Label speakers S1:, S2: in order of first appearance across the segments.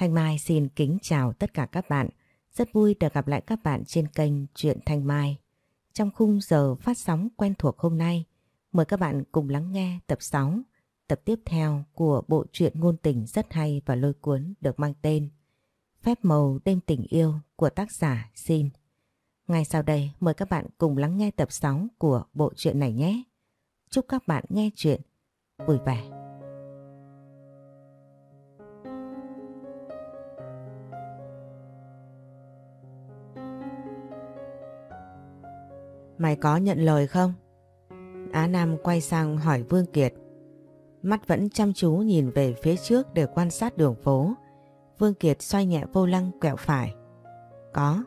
S1: Thanh Mai xin kính chào tất cả các bạn. Rất vui được gặp lại các bạn trên kênh Truyện Thanh Mai. Trong khung giờ phát sóng quen thuộc hôm nay, mời các bạn cùng lắng nghe tập 6, tập tiếp theo của bộ truyện ngôn tình rất hay và lôi cuốn được mang tên Phép màu đêm tình yêu của tác giả Xin. Ngay sau đây mời các bạn cùng lắng nghe tập 6 của bộ truyện này nhé. Chúc các bạn nghe chuyện vui vẻ. Mày có nhận lời không? Á Nam quay sang hỏi Vương Kiệt. Mắt vẫn chăm chú nhìn về phía trước để quan sát đường phố. Vương Kiệt xoay nhẹ vô lăng quẹo phải. Có.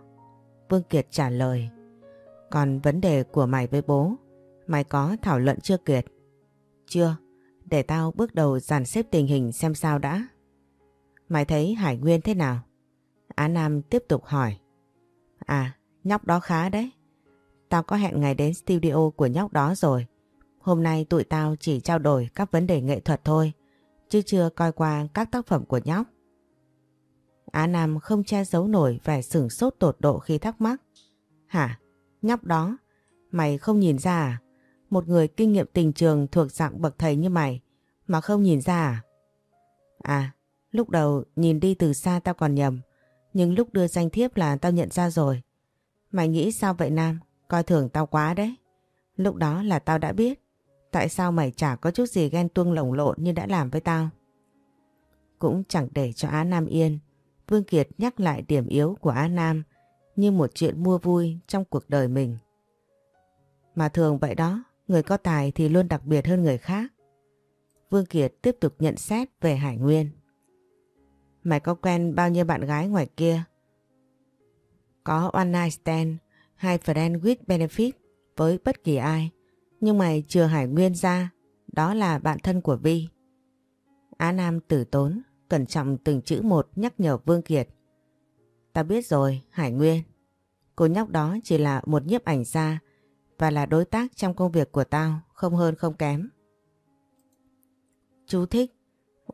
S1: Vương Kiệt trả lời. Còn vấn đề của mày với bố, mày có thảo luận chưa Kiệt? Chưa. Để tao bước đầu dàn xếp tình hình xem sao đã. Mày thấy Hải Nguyên thế nào? Á Nam tiếp tục hỏi. À, nhóc đó khá đấy. Tao có hẹn ngày đến studio của nhóc đó rồi. Hôm nay tụi tao chỉ trao đổi các vấn đề nghệ thuật thôi, chứ chưa coi qua các tác phẩm của nhóc. Á Nam không che giấu nổi vẻ sửng sốt tột độ khi thắc mắc. Hả? Nhóc đó? Mày không nhìn ra à? Một người kinh nghiệm tình trường thuộc dạng bậc thầy như mày mà không nhìn ra à? À, lúc đầu nhìn đi từ xa tao còn nhầm, nhưng lúc đưa danh thiếp là tao nhận ra rồi. Mày nghĩ sao vậy Nam? Coi thường tao quá đấy. Lúc đó là tao đã biết. Tại sao mày chả có chút gì ghen tuông lồng lộn như đã làm với tao. Cũng chẳng để cho Á Nam yên. Vương Kiệt nhắc lại điểm yếu của Á Nam như một chuyện mua vui trong cuộc đời mình. Mà thường vậy đó, người có tài thì luôn đặc biệt hơn người khác. Vương Kiệt tiếp tục nhận xét về Hải Nguyên. Mày có quen bao nhiêu bạn gái ngoài kia? Có one night stand hai friend with benefit với bất kỳ ai. Nhưng mày chưa Hải Nguyên ra, đó là bạn thân của Vi. Á Nam tử tốn, cẩn trọng từng chữ một nhắc nhở Vương Kiệt. Ta biết rồi, Hải Nguyên. Cô nhóc đó chỉ là một nhiếp ảnh gia và là đối tác trong công việc của tao, không hơn không kém. Chú thích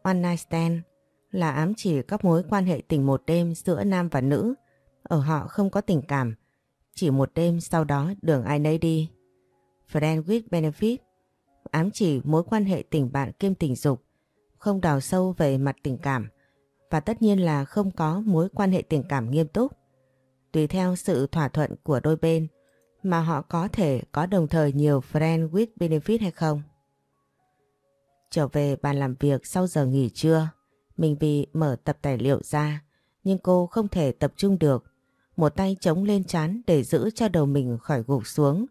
S1: One Night Stand là ám chỉ các mối quan hệ tình một đêm giữa nam và nữ. Ở họ không có tình cảm, chỉ một đêm sau đó đường ai nấy đi. Friend with benefit ám chỉ mối quan hệ tình bạn kiêm tình dục, không đào sâu về mặt tình cảm và tất nhiên là không có mối quan hệ tình cảm nghiêm túc. Tùy theo sự thỏa thuận của đôi bên mà họ có thể có đồng thời nhiều friend with benefit hay không. Trở về bàn làm việc sau giờ nghỉ trưa, mình vì mở tập tài liệu ra nhưng cô không thể tập trung được một tay chống lên chán để giữ cho đầu mình khỏi gục xuống.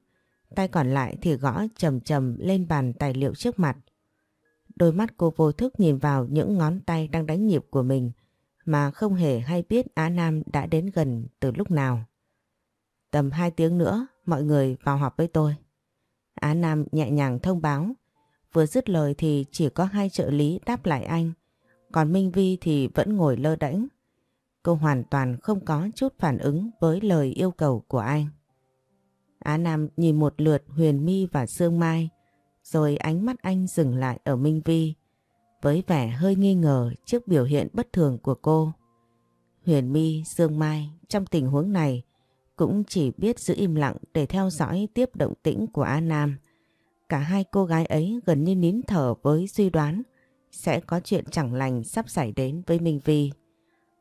S1: Tay còn lại thì gõ chầm chầm lên bàn tài liệu trước mặt. Đôi mắt cô vô thức nhìn vào những ngón tay đang đánh nhịp của mình, mà không hề hay biết Á Nam đã đến gần từ lúc nào. Tầm 2 tiếng nữa, mọi người vào họp với tôi. Á Nam nhẹ nhàng thông báo. Vừa dứt lời thì chỉ có hai trợ lý đáp lại anh. Còn Minh Vi thì vẫn ngồi lơ đễnh Cô hoàn toàn không có chút phản ứng với lời yêu cầu của anh. Á Nam nhìn một lượt Huyền mi và Sương Mai, rồi ánh mắt anh dừng lại ở Minh Vi, với vẻ hơi nghi ngờ trước biểu hiện bất thường của cô. Huyền mi, Sương Mai trong tình huống này cũng chỉ biết giữ im lặng để theo dõi tiếp động tĩnh của Á Nam. Cả hai cô gái ấy gần như nín thở với suy đoán sẽ có chuyện chẳng lành sắp xảy đến với Minh Vi.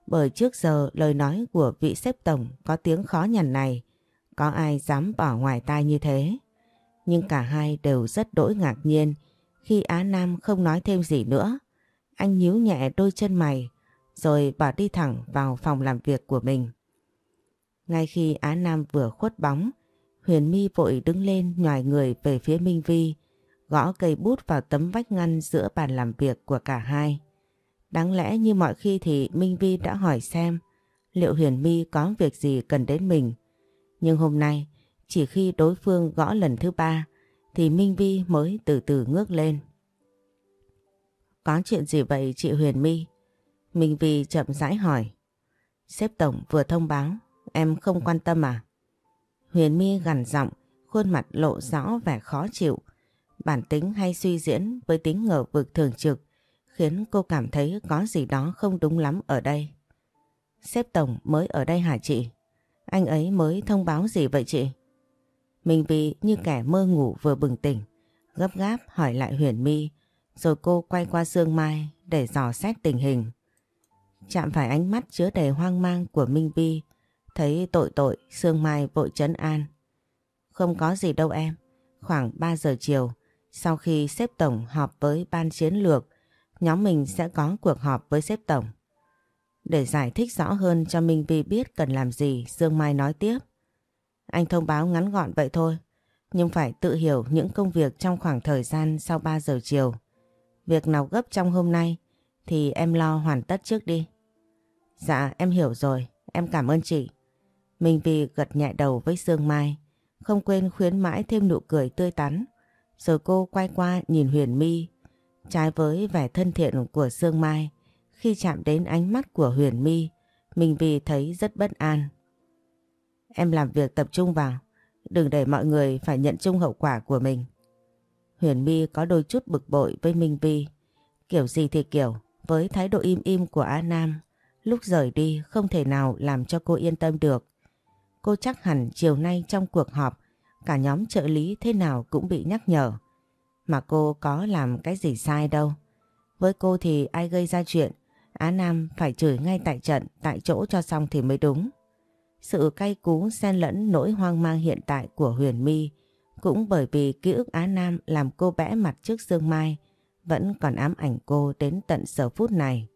S1: Bởi trước giờ lời nói của vị xếp tổng có tiếng khó nhằn này, có ai dám bỏ ngoài tai như thế. Nhưng cả hai đều rất đỗi ngạc nhiên khi Á Nam không nói thêm gì nữa. Anh nhíu nhẹ đôi chân mày rồi bỏ đi thẳng vào phòng làm việc của mình. Ngay khi Á Nam vừa khuất bóng, Huyền My vội đứng lên nhòi người về phía Minh Vi, gõ cây bút vào tấm vách ngăn giữa bàn làm việc của cả hai. Đáng lẽ như mọi khi thì Minh Vi đã hỏi xem liệu Huyền My có việc gì cần đến mình. Nhưng hôm nay, chỉ khi đối phương gõ lần thứ ba thì Minh Vi mới từ từ ngước lên. Có chuyện gì vậy chị Huyền My? Minh Vi chậm rãi hỏi. Sếp Tổng vừa thông báo, em không quan tâm à? Huyền My gằn giọng, khuôn mặt lộ rõ vẻ khó chịu. Bản tính hay suy diễn với tính ngờ vực thường trực khiến cô cảm thấy có gì đó không đúng lắm ở đây. Sếp Tổng mới ở đây hả chị? Anh ấy mới thông báo gì vậy chị? Mình vì như kẻ mơ ngủ vừa bừng tỉnh, gấp gáp hỏi lại Huyền My, rồi cô quay qua Sương Mai để dò xét tình hình. Chạm phải ánh mắt chứa đầy hoang mang của Minh Vi, thấy tội tội Sương Mai vội chấn an. Không có gì đâu em, khoảng 3 giờ chiều, sau khi xếp tổng họp với ban chiến lược, nhóm mình sẽ có cuộc họp với sếp tổng. Để giải thích rõ hơn cho Minh Vi biết cần làm gì, Dương Mai nói tiếp. Anh thông báo ngắn gọn vậy thôi, nhưng phải tự hiểu những công việc trong khoảng thời gian sau 3 giờ chiều. Việc nào gấp trong hôm nay thì em lo hoàn tất trước đi. Dạ em hiểu rồi, em cảm ơn chị. Minh Vi gật nhẹ đầu với Dương Mai, không quên khuyến mãi thêm nụ cười tươi tắn. Rồi cô quay qua nhìn Huyền My, trái với vẻ thân thiện của Dương Mai. Khi chạm đến ánh mắt của Huyền My, mình Vi thấy rất bất an. Em làm việc tập trung vào, đừng để mọi người phải nhận chung hậu quả của mình. Huyền My có đôi chút bực bội với Minh Vi. Kiểu gì thì kiểu, với thái độ im im của A Nam, lúc rời đi không thể nào làm cho cô yên tâm được. Cô chắc hẳn chiều nay trong cuộc họp, cả nhóm trợ lý thế nào cũng bị nhắc nhở. Mà cô có làm cái gì sai đâu. Với cô thì ai gây ra chuyện, Á Nam phải chửi ngay tại trận, tại chỗ cho xong thì mới đúng. Sự cay cú xen lẫn nỗi hoang mang hiện tại của Huyền My cũng bởi vì ký ức Á Nam làm cô bẽ mặt trước Dương Mai vẫn còn ám ảnh cô đến tận giờ phút này.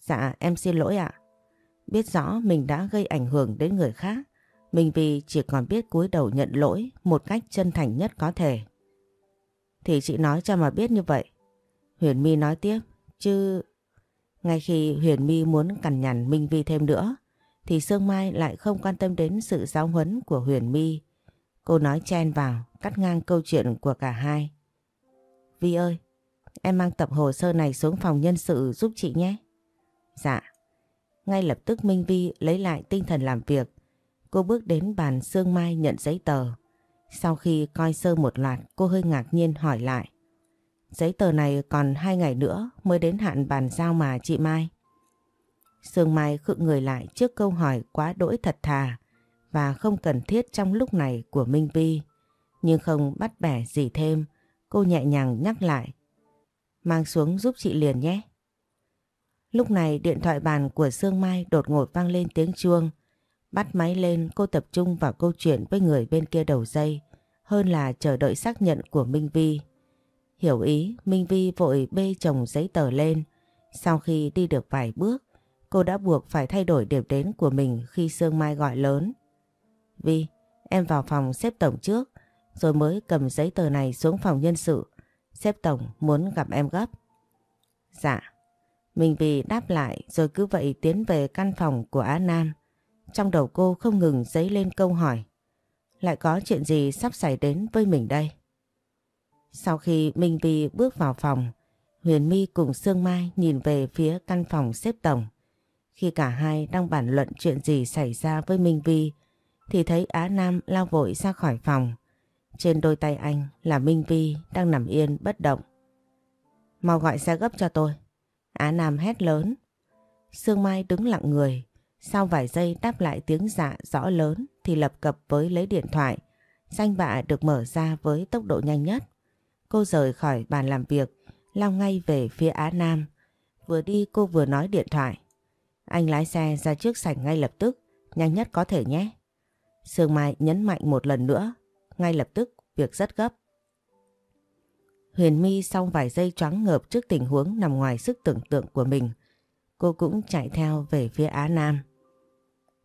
S1: Dạ em xin lỗi ạ. Biết rõ mình đã gây ảnh hưởng đến người khác, mình vì chỉ còn biết cúi đầu nhận lỗi một cách chân thành nhất có thể. Thì chị nói cho mà biết như vậy. Huyền My nói tiếp, chứ... Ngay khi Huyền My muốn cằn nhằn Minh Vi thêm nữa, thì Sương Mai lại không quan tâm đến sự giáo huấn của Huyền My. Cô nói chen vào, cắt ngang câu chuyện của cả hai. Vi ơi, em mang tập hồ sơ này xuống phòng nhân sự giúp chị nhé. Dạ. Ngay lập tức Minh Vi lấy lại tinh thần làm việc. Cô bước đến bàn Sương Mai nhận giấy tờ. Sau khi coi sơ một loạt, cô hơi ngạc nhiên hỏi lại. Giấy tờ này còn hai ngày nữa mới đến hạn bàn giao mà chị Mai. Sương Mai khựng người lại trước câu hỏi quá đỗi thật thà và không cần thiết trong lúc này của Minh Vi. Nhưng không bắt bẻ gì thêm, cô nhẹ nhàng nhắc lại. Mang xuống giúp chị liền nhé. Lúc này điện thoại bàn của Sương Mai đột ngột vang lên tiếng chuông. Bắt máy lên cô tập trung vào câu chuyện với người bên kia đầu dây hơn là chờ đợi xác nhận của Minh Vi. Hiểu ý, Minh Vi vội bê chồng giấy tờ lên. Sau khi đi được vài bước, cô đã buộc phải thay đổi điểm đến của mình khi Sương Mai gọi lớn. Vi, em vào phòng xếp tổng trước, rồi mới cầm giấy tờ này xuống phòng nhân sự. Xếp tổng muốn gặp em gấp. Dạ. Minh Vi đáp lại rồi cứ vậy tiến về căn phòng của Á Nam. Trong đầu cô không ngừng dấy lên câu hỏi. Lại có chuyện gì sắp xảy đến với mình đây? Sau khi Minh Vi bước vào phòng, Huyền My cùng Sương Mai nhìn về phía căn phòng xếp tổng. Khi cả hai đang bàn luận chuyện gì xảy ra với Minh Vi, thì thấy Á Nam lao vội ra khỏi phòng. Trên đôi tay anh là Minh Vi đang nằm yên bất động. Mau gọi xe gấp cho tôi. Á Nam hét lớn. Sương Mai đứng lặng người, sau vài giây đáp lại tiếng dạ rõ lớn thì lập cập với lấy điện thoại. Danh bạ được mở ra với tốc độ nhanh nhất. Cô rời khỏi bàn làm việc, lao ngay về phía Á Nam. Vừa đi cô vừa nói điện thoại. Anh lái xe ra trước sảnh ngay lập tức, nhanh nhất có thể nhé. Sương Mai nhấn mạnh một lần nữa, ngay lập tức việc rất gấp. Huyền My sau vài giây choáng ngợp trước tình huống nằm ngoài sức tưởng tượng của mình. Cô cũng chạy theo về phía Á Nam.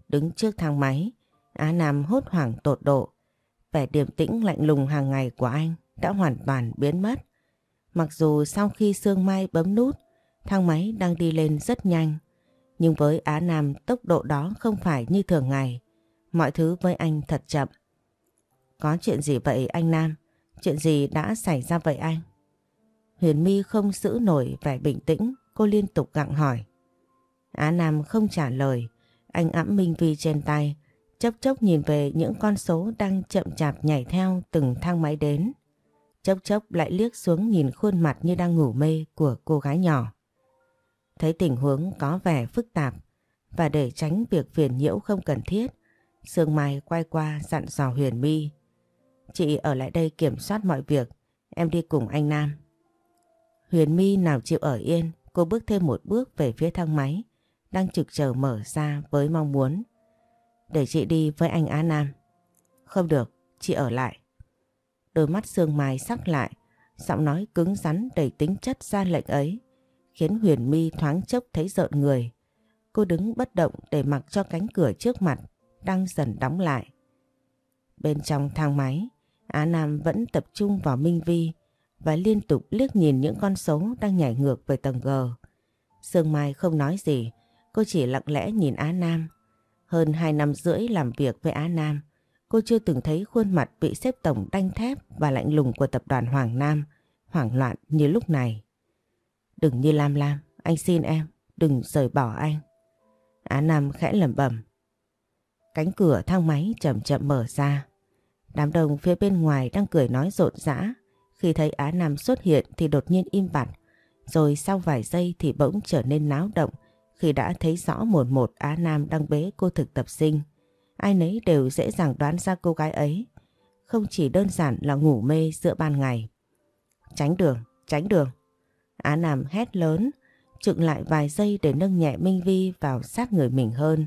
S1: Đứng trước thang máy, Á Nam hốt hoảng tột độ. Vẻ điềm tĩnh lạnh lùng hàng ngày của anh đã hoàn toàn biến mất. Mặc dù sau khi Sương Mai bấm nút, thang máy đang đi lên rất nhanh. Nhưng với Á Nam tốc độ đó không phải như thường ngày. Mọi thứ với anh thật chậm. Có chuyện gì vậy anh Nam? Chuyện gì đã xảy ra vậy anh? Huyền My không giữ nổi vẻ bình tĩnh, cô liên tục gặng hỏi. Á Nam không trả lời, anh ẵm Minh Vi trên tay, chốc chốc nhìn về những con số đang chậm chạp nhảy theo từng thang máy đến. Chốc chốc lại liếc xuống nhìn khuôn mặt như đang ngủ mê của cô gái nhỏ. Thấy tình huống có vẻ phức tạp Và để tránh việc phiền nhiễu không cần thiết, Sương Mai quay qua dặn dò Huyền My. Chị ở lại đây kiểm soát mọi việc, em đi cùng anh Nam. Huyền My nào chịu ở yên, cô bước thêm một bước về phía thang máy, đang trực chờ mở ra với mong muốn. Để chị đi với anh Á Nam. Không được, chị ở lại. Đôi mắt Sương Mai sắc lại, giọng nói cứng rắn đầy tính chất ra lệnh ấy, khiến Huyền My thoáng chốc thấy rợn người. Cô đứng bất động để mặc cho cánh cửa trước mặt đang dần đóng lại. Bên trong thang máy, Á Nam vẫn tập trung vào Minh Vi và liên tục liếc nhìn những con số đang nhảy ngược về tầng G. Sương Mai không nói gì, cô chỉ lặng lẽ nhìn Á Nam. Hơn 2 năm rưỡi làm việc với Á Nam, cô chưa từng thấy khuôn mặt bị xếp tổng đanh thép và lạnh lùng của tập đoàn Hoàng Nam hoảng loạn như lúc này. Đừng như Lam Lam, anh xin em, đừng rời bỏ anh. Á Nam khẽ lẩm bẩm. Cánh cửa thang máy chậm chậm mở ra. Đám đông phía bên ngoài đang cười nói rộn rã. Khi thấy Á Nam xuất hiện thì đột nhiên im bặt. Rồi sau vài giây thì bỗng trở nên náo động khi đã thấy rõ một một Á Nam đang bế cô thực tập sinh. Ai nấy đều dễ dàng đoán ra cô gái ấy. Không chỉ đơn giản là ngủ mê giữa ban ngày. Tránh đường, tránh đường. Á Nam hét lớn, chựng lại vài giây để nâng nhẹ Minh Vi vào sát người mình hơn.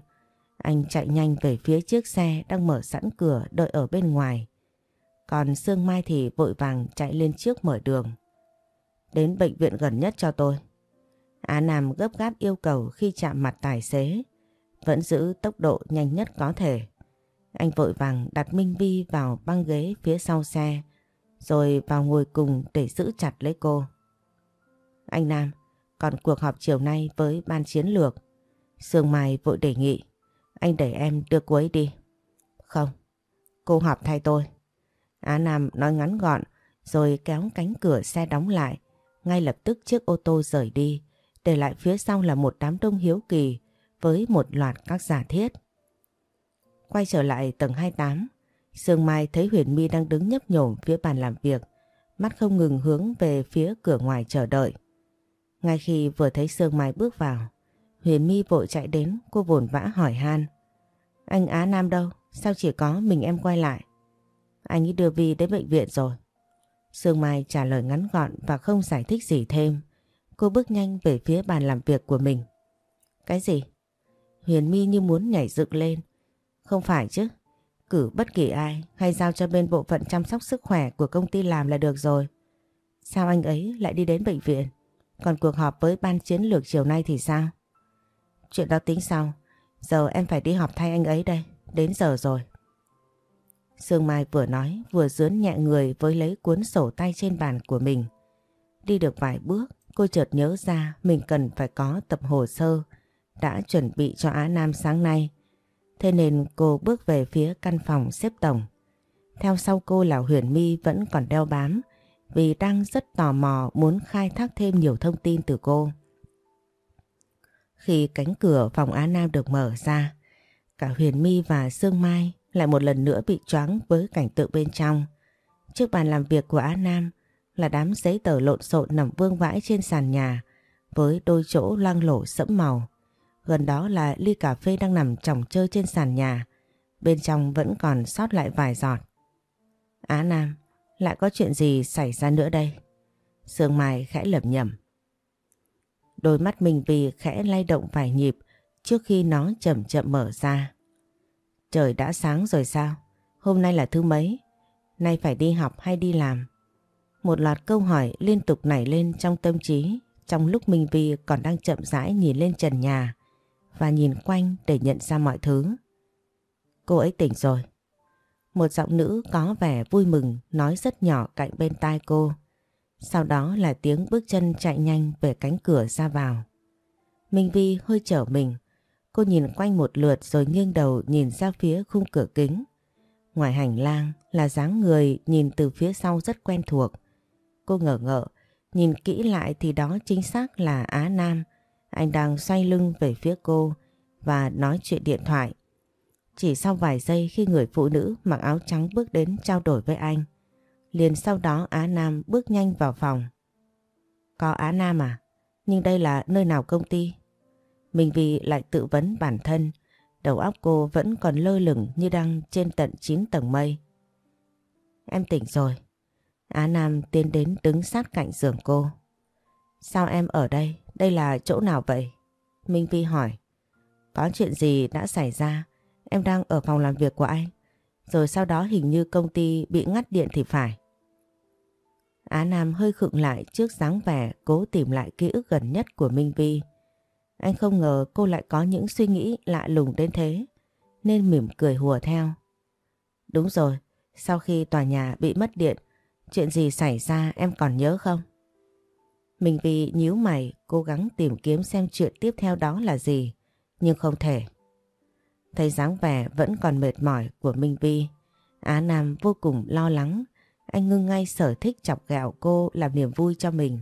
S1: Anh chạy nhanh về phía chiếc xe đang mở sẵn cửa đợi ở bên ngoài. Còn Sương Mai thì vội vàng chạy lên trước mở đường. Đến bệnh viện gần nhất cho tôi. Á Nam gấp gáp yêu cầu khi chạm mặt tài xế. Vẫn giữ tốc độ nhanh nhất có thể. Anh vội vàng đặt Minh Vi vào băng ghế phía sau xe. Rồi vào ngồi cùng để giữ chặt lấy cô. Anh Nam, còn cuộc họp chiều nay với ban chiến lược. Sương Mai vội đề nghị. Anh để em đưa cô ấy đi. Không, cô họp thay tôi. Á Nam nói ngắn gọn rồi kéo cánh cửa xe đóng lại. Ngay lập tức chiếc ô tô rời đi, để lại phía sau là một đám đông hiếu kỳ với một loạt các giả thiết. Quay trở lại tầng 28, Sương Mai thấy Huyền My đang đứng nhấp nhổm phía bàn làm việc, mắt không ngừng hướng về phía cửa ngoài chờ đợi. Ngay khi vừa thấy Sương Mai bước vào, Huyền My vội chạy đến, cô vồn vã hỏi han. Anh Á Nam đâu? Sao chỉ có mình em quay lại? Anh ấy đưa Vi đến bệnh viện rồi. Sương Mai trả lời ngắn gọn và không giải thích gì thêm. Cô bước nhanh về phía bàn làm việc của mình. Cái gì? Huyền My như muốn nhảy dựng lên. Không phải chứ. Cử bất kỳ ai hay giao cho bên bộ phận chăm sóc sức khỏe của công ty làm là được rồi. Sao anh ấy lại đi đến bệnh viện? Còn cuộc họp với ban chiến lược chiều nay thì sao? Chuyện đó tính sau. Giờ em phải đi họp thay anh ấy đây. Đến giờ rồi. Sương Mai vừa nói vừa dướn nhẹ người với lấy cuốn sổ tay trên bàn của mình. Đi được vài bước, cô chợt nhớ ra mình cần phải có tập hồ sơ đã chuẩn bị cho Á Nam sáng nay. Thế nên cô bước về phía căn phòng xếp tổng. Theo sau cô là Huyền My vẫn còn đeo bám vì đang rất tò mò muốn khai thác thêm nhiều thông tin từ cô. Khi cánh cửa phòng Á Nam được mở ra, cả Huyền My và Sương Mai lại một lần nữa bị choáng với cảnh tượng bên trong. Trước bàn làm việc của Á Nam là đám giấy tờ lộn xộn nằm vương vãi trên sàn nhà với đôi chỗ loang lổ sẫm màu. Gần đó là ly cà phê đang nằm chồng chơi trên sàn nhà. Bên trong vẫn còn sót lại vài giọt. Á Nam, lại có chuyện gì xảy ra nữa đây? Sương Mai khẽ lẩm nhẩm. Đôi mắt mình vì khẽ lay động vài nhịp trước khi nó chậm chậm mở ra. Trời đã sáng rồi sao? Hôm nay là thứ mấy? Nay phải đi học hay đi làm? Một loạt câu hỏi liên tục nảy lên trong tâm trí, trong lúc Minh Vi còn đang chậm rãi nhìn lên trần nhà và nhìn quanh để nhận ra mọi thứ. Cô ấy tỉnh rồi. Một giọng nữ có vẻ vui mừng nói rất nhỏ cạnh bên tai cô. Sau đó là tiếng bước chân chạy nhanh về cánh cửa ra vào. Minh Vi hơi trở mình. Cô nhìn quanh một lượt rồi nghiêng đầu nhìn ra phía khung cửa kính. Ngoài hành lang là dáng người nhìn từ phía sau rất quen thuộc. Cô ngờ ngợ, nhìn kỹ lại thì đó chính xác là Á Nam. Anh đang xoay lưng về phía cô và nói chuyện điện thoại. Chỉ sau vài giây khi người phụ nữ mặc áo trắng bước đến trao đổi với anh. Liền sau đó Á Nam bước nhanh vào phòng. Có Á Nam à? Nhưng đây là nơi nào công ty? mình vì lại tự vấn bản thân, đầu óc cô vẫn còn lơ lửng như đang trên tận 9 tầng mây. Em tỉnh rồi. Á Nam tiến đến đứng sát cạnh giường cô. Sao em ở đây? Đây là chỗ nào vậy? Minh Vi hỏi. Có chuyện gì đã xảy ra? Em đang ở phòng làm việc của anh. Rồi sau đó hình như công ty bị ngắt điện thì phải. Á Nam hơi khựng lại trước dáng vẻ cố tìm lại ký ức gần nhất của Minh Vi. Anh không ngờ cô lại có những suy nghĩ lạ lùng đến thế, nên mỉm cười hùa theo. Đúng rồi, sau khi tòa nhà bị mất điện, chuyện gì xảy ra em còn nhớ không? Minh Vi nhíu mày cố gắng tìm kiếm xem chuyện tiếp theo đó là gì, nhưng không thể. Thấy dáng vẻ vẫn còn mệt mỏi của Minh Vi, Á Nam vô cùng lo lắng anh ngưng ngay sở thích chọc ghẹo cô làm niềm vui cho mình.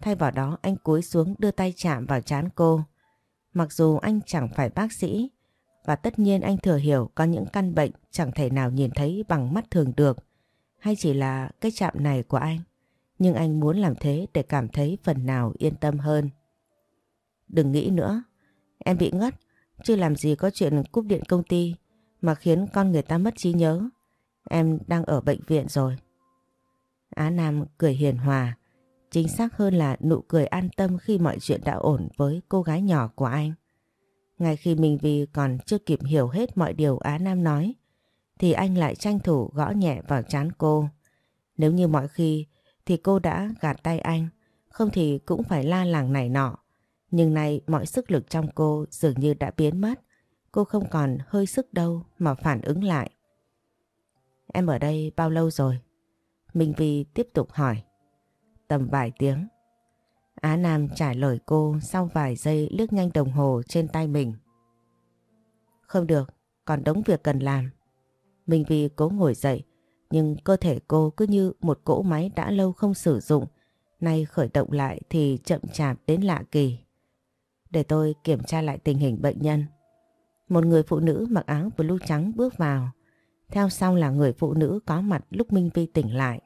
S1: Thay vào đó anh cúi xuống đưa tay chạm vào trán cô. Mặc dù anh chẳng phải bác sĩ và tất nhiên anh thừa hiểu có những căn bệnh chẳng thể nào nhìn thấy bằng mắt thường được hay chỉ là cái chạm này của anh. Nhưng anh muốn làm thế để cảm thấy phần nào yên tâm hơn. Đừng nghĩ nữa, em bị ngất, chưa làm gì có chuyện cúp điện công ty mà khiến con người ta mất trí nhớ. Em đang ở bệnh viện rồi. Á Nam cười hiền hòa, chính xác hơn là nụ cười an tâm khi mọi chuyện đã ổn với cô gái nhỏ của anh. Ngay khi Minh Vi còn chưa kịp hiểu hết mọi điều Á Nam nói, thì anh lại tranh thủ gõ nhẹ vào chán cô. Nếu như mọi khi thì cô đã gạt tay anh, không thì cũng phải la làng này nọ. Nhưng nay mọi sức lực trong cô dường như đã biến mất. Cô không còn hơi sức đâu mà phản ứng lại. Em ở đây bao lâu rồi? Minh Vi tiếp tục hỏi. Tầm vài tiếng. Á Nam trả lời cô sau vài giây liếc nhanh đồng hồ trên tay mình. Không được, còn đống việc cần làm. Minh Vi cố ngồi dậy, nhưng cơ thể cô cứ như một cỗ máy đã lâu không sử dụng, nay khởi động lại thì chậm chạp đến lạ kỳ. Để tôi kiểm tra lại tình hình bệnh nhân. Một người phụ nữ mặc áo blue trắng bước vào, theo sau là người phụ nữ có mặt lúc Minh Vi tỉnh lại.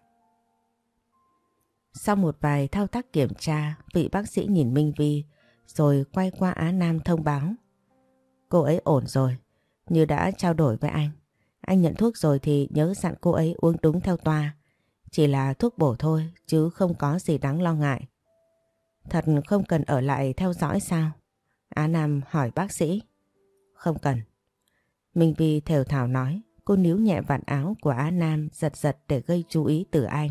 S1: Sau một vài thao tác kiểm tra, vị bác sĩ nhìn Minh Vi rồi quay qua Á Nam thông báo. Cô ấy ổn rồi, như đã trao đổi với anh. Anh nhận thuốc rồi thì nhớ dặn cô ấy uống đúng theo toa. Chỉ là thuốc bổ thôi chứ không có gì đáng lo ngại. Thật không cần ở lại theo dõi sao? Á Nam hỏi bác sĩ. Không cần. Minh Vi thều thảo nói, cô níu nhẹ vạt áo của Á Nam giật giật để gây chú ý từ anh.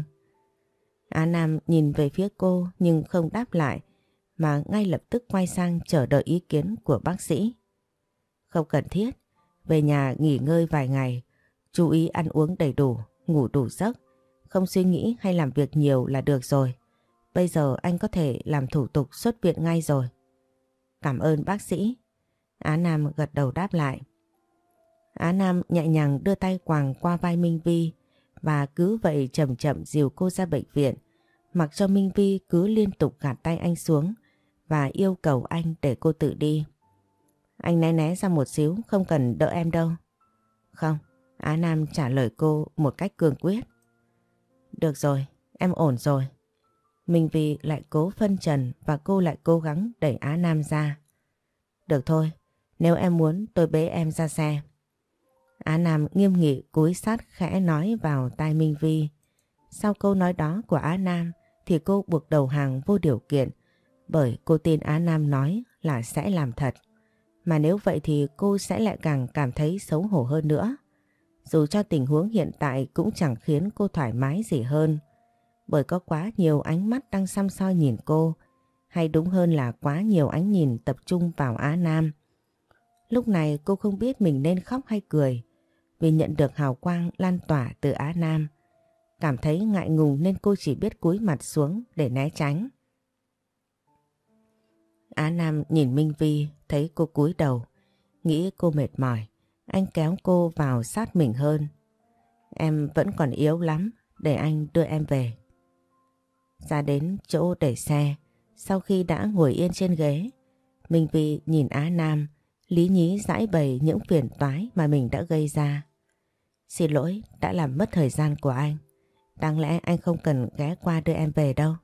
S1: Á Nam nhìn về phía cô nhưng không đáp lại mà ngay lập tức quay sang chờ đợi ý kiến của bác sĩ. Không cần thiết, về nhà nghỉ ngơi vài ngày, chú ý ăn uống đầy đủ, ngủ đủ giấc, không suy nghĩ hay làm việc nhiều là được rồi. Bây giờ anh có thể làm thủ tục xuất viện ngay rồi. Cảm ơn bác sĩ. Á Nam gật đầu đáp lại. Á Nam nhẹ nhàng đưa tay quàng qua vai Minh Vi và cứ vậy chậm chậm dìu cô ra bệnh viện, mặc cho Minh Vi cứ liên tục gạt tay anh xuống và yêu cầu anh để cô tự đi. Anh né né ra một xíu, không cần đỡ em đâu. Không, Á Nam trả lời cô một cách cương quyết. Được rồi, em ổn rồi. Minh Vi lại cố phân trần và cô lại cố gắng đẩy Á Nam ra. Được thôi, nếu em muốn tôi bế em ra xe. Á Nam nghiêm nghị cúi sát khẽ nói vào tai Minh Vi. Sau câu nói đó của Á Nam thì cô buộc đầu hàng vô điều kiện bởi cô tin Á Nam nói là sẽ làm thật. Mà nếu vậy thì cô sẽ lại càng cảm thấy xấu hổ hơn nữa. Dù cho tình huống hiện tại cũng chẳng khiến cô thoải mái gì hơn. Bởi có quá nhiều ánh mắt đang xăm soi nhìn cô. Hay đúng hơn là quá nhiều ánh nhìn tập trung vào Á Nam. Lúc này cô không biết mình nên khóc hay cười, vì nhận được hào quang lan tỏa từ Á Nam. Cảm thấy ngại ngùng nên cô chỉ biết cúi mặt xuống để né tránh. Á Nam nhìn Minh Vi thấy cô cúi đầu, nghĩ cô mệt mỏi. Anh kéo cô vào sát mình hơn. Em vẫn còn yếu lắm, để anh đưa em về. Ra đến chỗ để xe, sau khi đã ngồi yên trên ghế, Minh Vi nhìn Á Nam, lý nhí giải bày những phiền toái mà mình đã gây ra. Xin lỗi đã làm mất thời gian của anh. Đáng lẽ anh không cần ghé qua đưa em về đâu.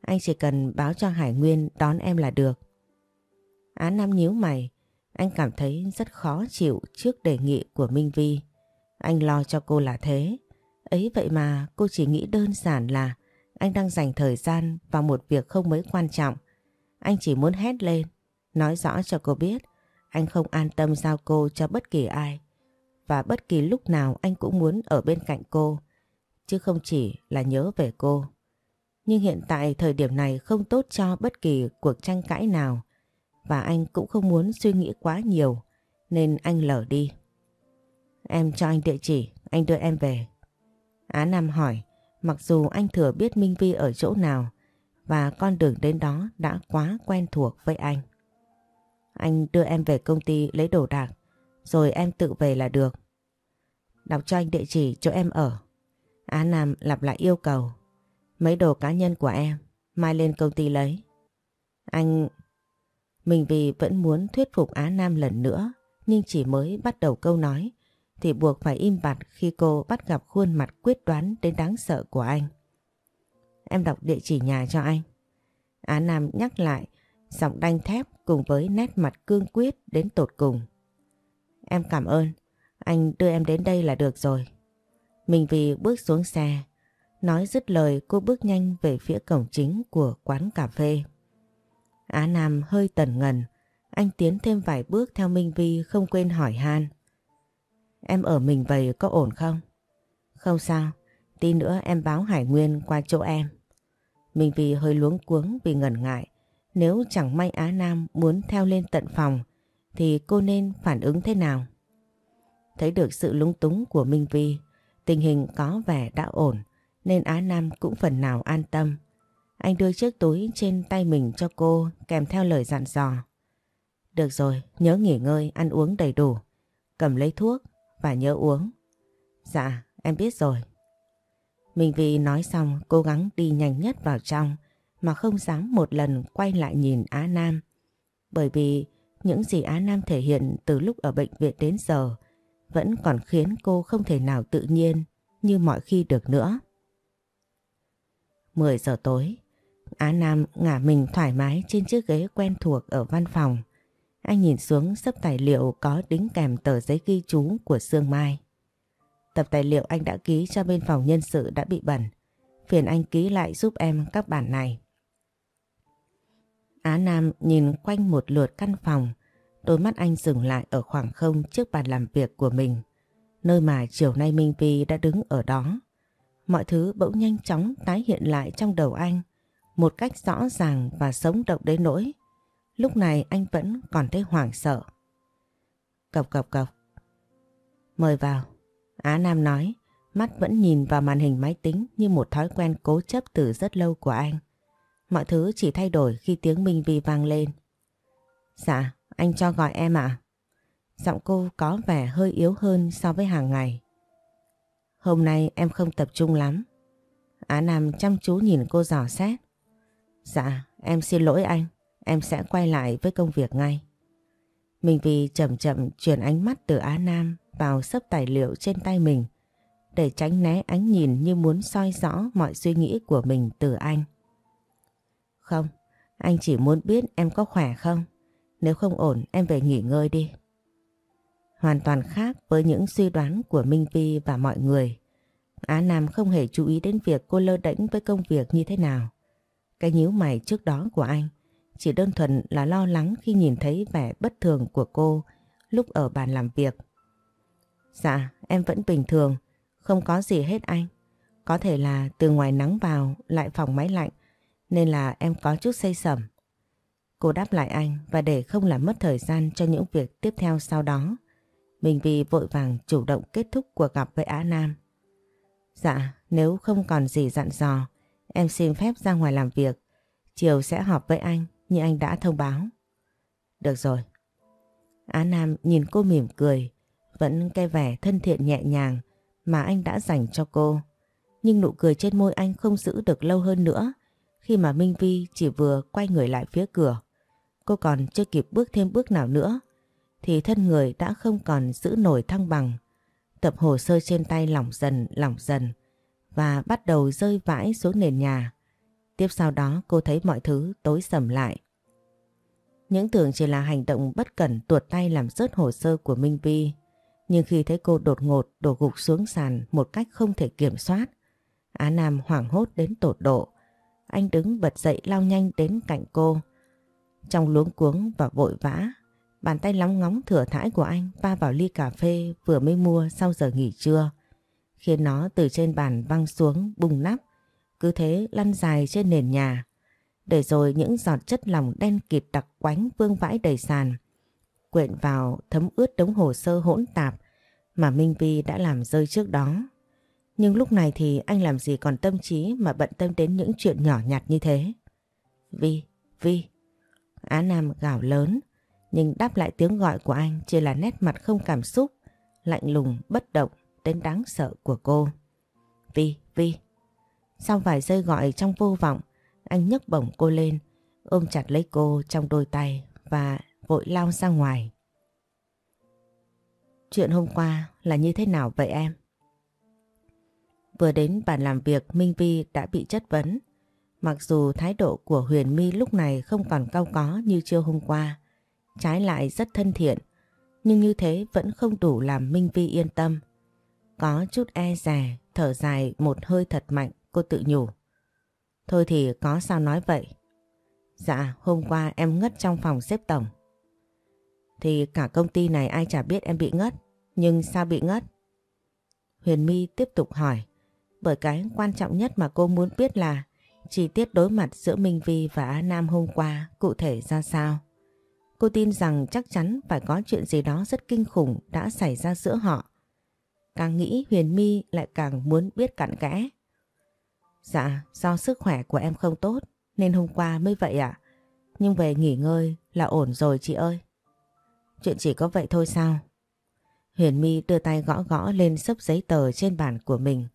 S1: Anh chỉ cần báo cho Hải Nguyên đón em là được. Á Nam nhíu mày, anh cảm thấy rất khó chịu trước đề nghị của Minh Vi. Anh lo cho cô là thế. Ấy vậy mà cô chỉ nghĩ đơn giản là anh đang dành thời gian vào một việc không mấy quan trọng. Anh chỉ muốn hét lên, nói rõ cho cô biết anh không an tâm giao cô cho bất kỳ ai. Và bất kỳ lúc nào anh cũng muốn ở bên cạnh cô, chứ không chỉ là nhớ về cô. Nhưng hiện tại thời điểm này không tốt cho bất kỳ cuộc tranh cãi nào và anh cũng không muốn suy nghĩ quá nhiều nên anh lờ đi. Em cho anh địa chỉ, anh đưa em về. Á Nam hỏi, mặc dù anh thừa biết Minh Vi ở chỗ nào và con đường đến đó đã quá quen thuộc với anh. Anh đưa em về công ty lấy đồ đạc, rồi em tự về là được. Đọc cho anh địa chỉ chỗ em ở. Á Nam lặp lại yêu cầu. Mấy đồ cá nhân của em, mai lên công ty lấy. Anh... Mình vì vẫn muốn thuyết phục Á Nam lần nữa, nhưng chỉ mới bắt đầu câu nói, thì buộc phải im bặt khi cô bắt gặp khuôn mặt quyết đoán đến đáng sợ của anh. Em đọc địa chỉ nhà cho anh. Á Nam nhắc lại, giọng đanh thép cùng với nét mặt cương quyết đến tột cùng. Em cảm ơn, anh đưa em đến đây là được rồi. Mình vì bước xuống xe, nói dứt lời cô bước nhanh về phía cổng chính của quán cà phê. Á Nam hơi tần ngần, anh tiến thêm vài bước theo Minh Vi không quên hỏi han. Em ở mình vậy có ổn không? Không sao, tí nữa em báo Hải Nguyên qua chỗ em. Minh Vi hơi luống cuống vì ngần ngại. Nếu chẳng may Á Nam muốn theo lên tận phòng thì cô nên phản ứng thế nào? Thấy được sự lúng túng của Minh Vi, tình hình có vẻ đã ổn nên Á Nam cũng phần nào an tâm. Anh đưa chiếc túi trên tay mình cho cô kèm theo lời dặn dò. Được rồi, nhớ nghỉ ngơi, ăn uống đầy đủ. Cầm lấy thuốc và nhớ uống. Dạ, em biết rồi. Mình vì nói xong cố gắng đi nhanh nhất vào trong mà không dám một lần quay lại nhìn Á Nam. Bởi vì những gì Á Nam thể hiện từ lúc ở bệnh viện đến giờ vẫn còn khiến cô không thể nào tự nhiên như mọi khi được nữa. 10 giờ tối, Á Nam ngả mình thoải mái trên chiếc ghế quen thuộc ở văn phòng. Anh nhìn xuống sấp tài liệu có đính kèm tờ giấy ghi chú của Sương Mai. Tập tài liệu anh đã ký cho bên phòng nhân sự đã bị bẩn. Phiền anh ký lại giúp em các bản này. Á Nam nhìn quanh một lượt căn phòng, đôi mắt anh dừng lại ở khoảng không trước bàn làm việc của mình, nơi mà chiều nay Minh Vi đã đứng ở đó. Mọi thứ bỗng nhanh chóng tái hiện lại trong đầu anh, một cách rõ ràng và sống động đến nỗi. Lúc này anh vẫn còn thấy hoảng sợ. Cộc cộc cộc. Mời vào. Á Nam nói, mắt vẫn nhìn vào màn hình máy tính như một thói quen cố chấp từ rất lâu của anh. Mọi thứ chỉ thay đổi khi tiếng Minh Vi vang lên. Dạ, anh cho gọi em ạ. Giọng cô có vẻ hơi yếu hơn so với hàng ngày. Hôm nay em không tập trung lắm. Á Nam chăm chú nhìn cô dò xét. Dạ, em xin lỗi anh. Em sẽ quay lại với công việc ngay. Mình vì chậm chậm chuyển ánh mắt từ Á Nam vào sấp tài liệu trên tay mình để tránh né ánh nhìn như muốn soi rõ mọi suy nghĩ của mình từ anh. Không, anh chỉ muốn biết em có khỏe không? Nếu không ổn em về nghỉ ngơi đi. Hoàn toàn khác với những suy đoán của Minh Vi và mọi người. Á Nam không hề chú ý đến việc cô lơ đễnh với công việc như thế nào. Cái nhíu mày trước đó của anh chỉ đơn thuần là lo lắng khi nhìn thấy vẻ bất thường của cô lúc ở bàn làm việc. Dạ, em vẫn bình thường, không có gì hết anh. Có thể là từ ngoài nắng vào lại phòng máy lạnh nên là em có chút say sẩm. Cô đáp lại anh và để không làm mất thời gian cho những việc tiếp theo sau đó. Mình vì vội vàng chủ động kết thúc cuộc gặp với Á Nam. Dạ, nếu không còn gì dặn dò, em xin phép ra ngoài làm việc. Chiều sẽ họp với anh như anh đã thông báo. Được rồi. Á Nam nhìn cô mỉm cười, vẫn cái vẻ thân thiện nhẹ nhàng mà anh đã dành cho cô. Nhưng nụ cười trên môi anh không giữ được lâu hơn nữa khi mà Minh Vi chỉ vừa quay người lại phía cửa. Cô còn chưa kịp bước thêm bước nào nữa thì thân người đã không còn giữ nổi thăng bằng. Tập hồ sơ trên tay lỏng dần lỏng dần và bắt đầu rơi vãi xuống nền nhà. Tiếp sau đó cô thấy mọi thứ tối sầm lại. Những tưởng chỉ là hành động bất cẩn tuột tay làm rớt hồ sơ của Minh Vi. Nhưng khi thấy cô đột ngột đổ gục xuống sàn một cách không thể kiểm soát, Á Nam hoảng hốt đến tột độ. Anh đứng bật dậy lao nhanh đến cạnh cô. Trong luống cuống và vội vã, bàn tay lóng ngóng thừa thãi của anh va vào ly cà phê vừa mới mua sau giờ nghỉ trưa. Khiến nó từ trên bàn văng xuống bùng nắp, cứ thế lăn dài trên nền nhà. Để rồi những giọt chất lỏng đen kịt đặc quánh vương vãi đầy sàn. Quyện vào thấm ướt đống hồ sơ hỗn tạp mà Minh Vi đã làm rơi trước đó. Nhưng lúc này thì anh làm gì còn tâm trí mà bận tâm đến những chuyện nhỏ nhặt như thế. Vi, Vi. Á Nam gào lớn, nhưng đáp lại tiếng gọi của anh chỉ là nét mặt không cảm xúc, lạnh lùng, bất động đến đáng sợ của cô. Vi, Vi. Sau vài giây gọi trong vô vọng, anh nhấc bổng cô lên, ôm chặt lấy cô trong đôi tay và vội lao ra ngoài. Chuyện hôm qua là như thế nào vậy em? Vừa đến bàn làm việc Minh Vi đã bị chất vấn. Mặc dù thái độ của Huyền My lúc này không còn cao có như chiều hôm qua, trái lại rất thân thiện, nhưng như thế vẫn không đủ làm Minh Vi yên tâm. Có chút e rè, thở dài một hơi thật mạnh, cô tự nhủ. Thôi thì có sao nói vậy? Dạ, hôm qua em ngất trong phòng xếp tổng. Thì cả công ty này ai chả biết em bị ngất, nhưng sao bị ngất? Huyền My tiếp tục hỏi, bởi cái quan trọng nhất mà cô muốn biết là chi tiết đối mặt giữa Minh Vi và Á Nam hôm qua cụ thể ra sao. Cô tin rằng chắc chắn phải có chuyện gì đó rất kinh khủng đã xảy ra giữa họ. Càng nghĩ Huyền My lại càng muốn biết cặn kẽ. Dạ, do sức khỏe của em không tốt nên hôm qua mới vậy ạ. Nhưng về nghỉ ngơi là ổn rồi chị ơi. Chuyện chỉ có vậy thôi sao? Huyền My đưa tay gõ gõ lên sấp giấy tờ trên bàn của mình.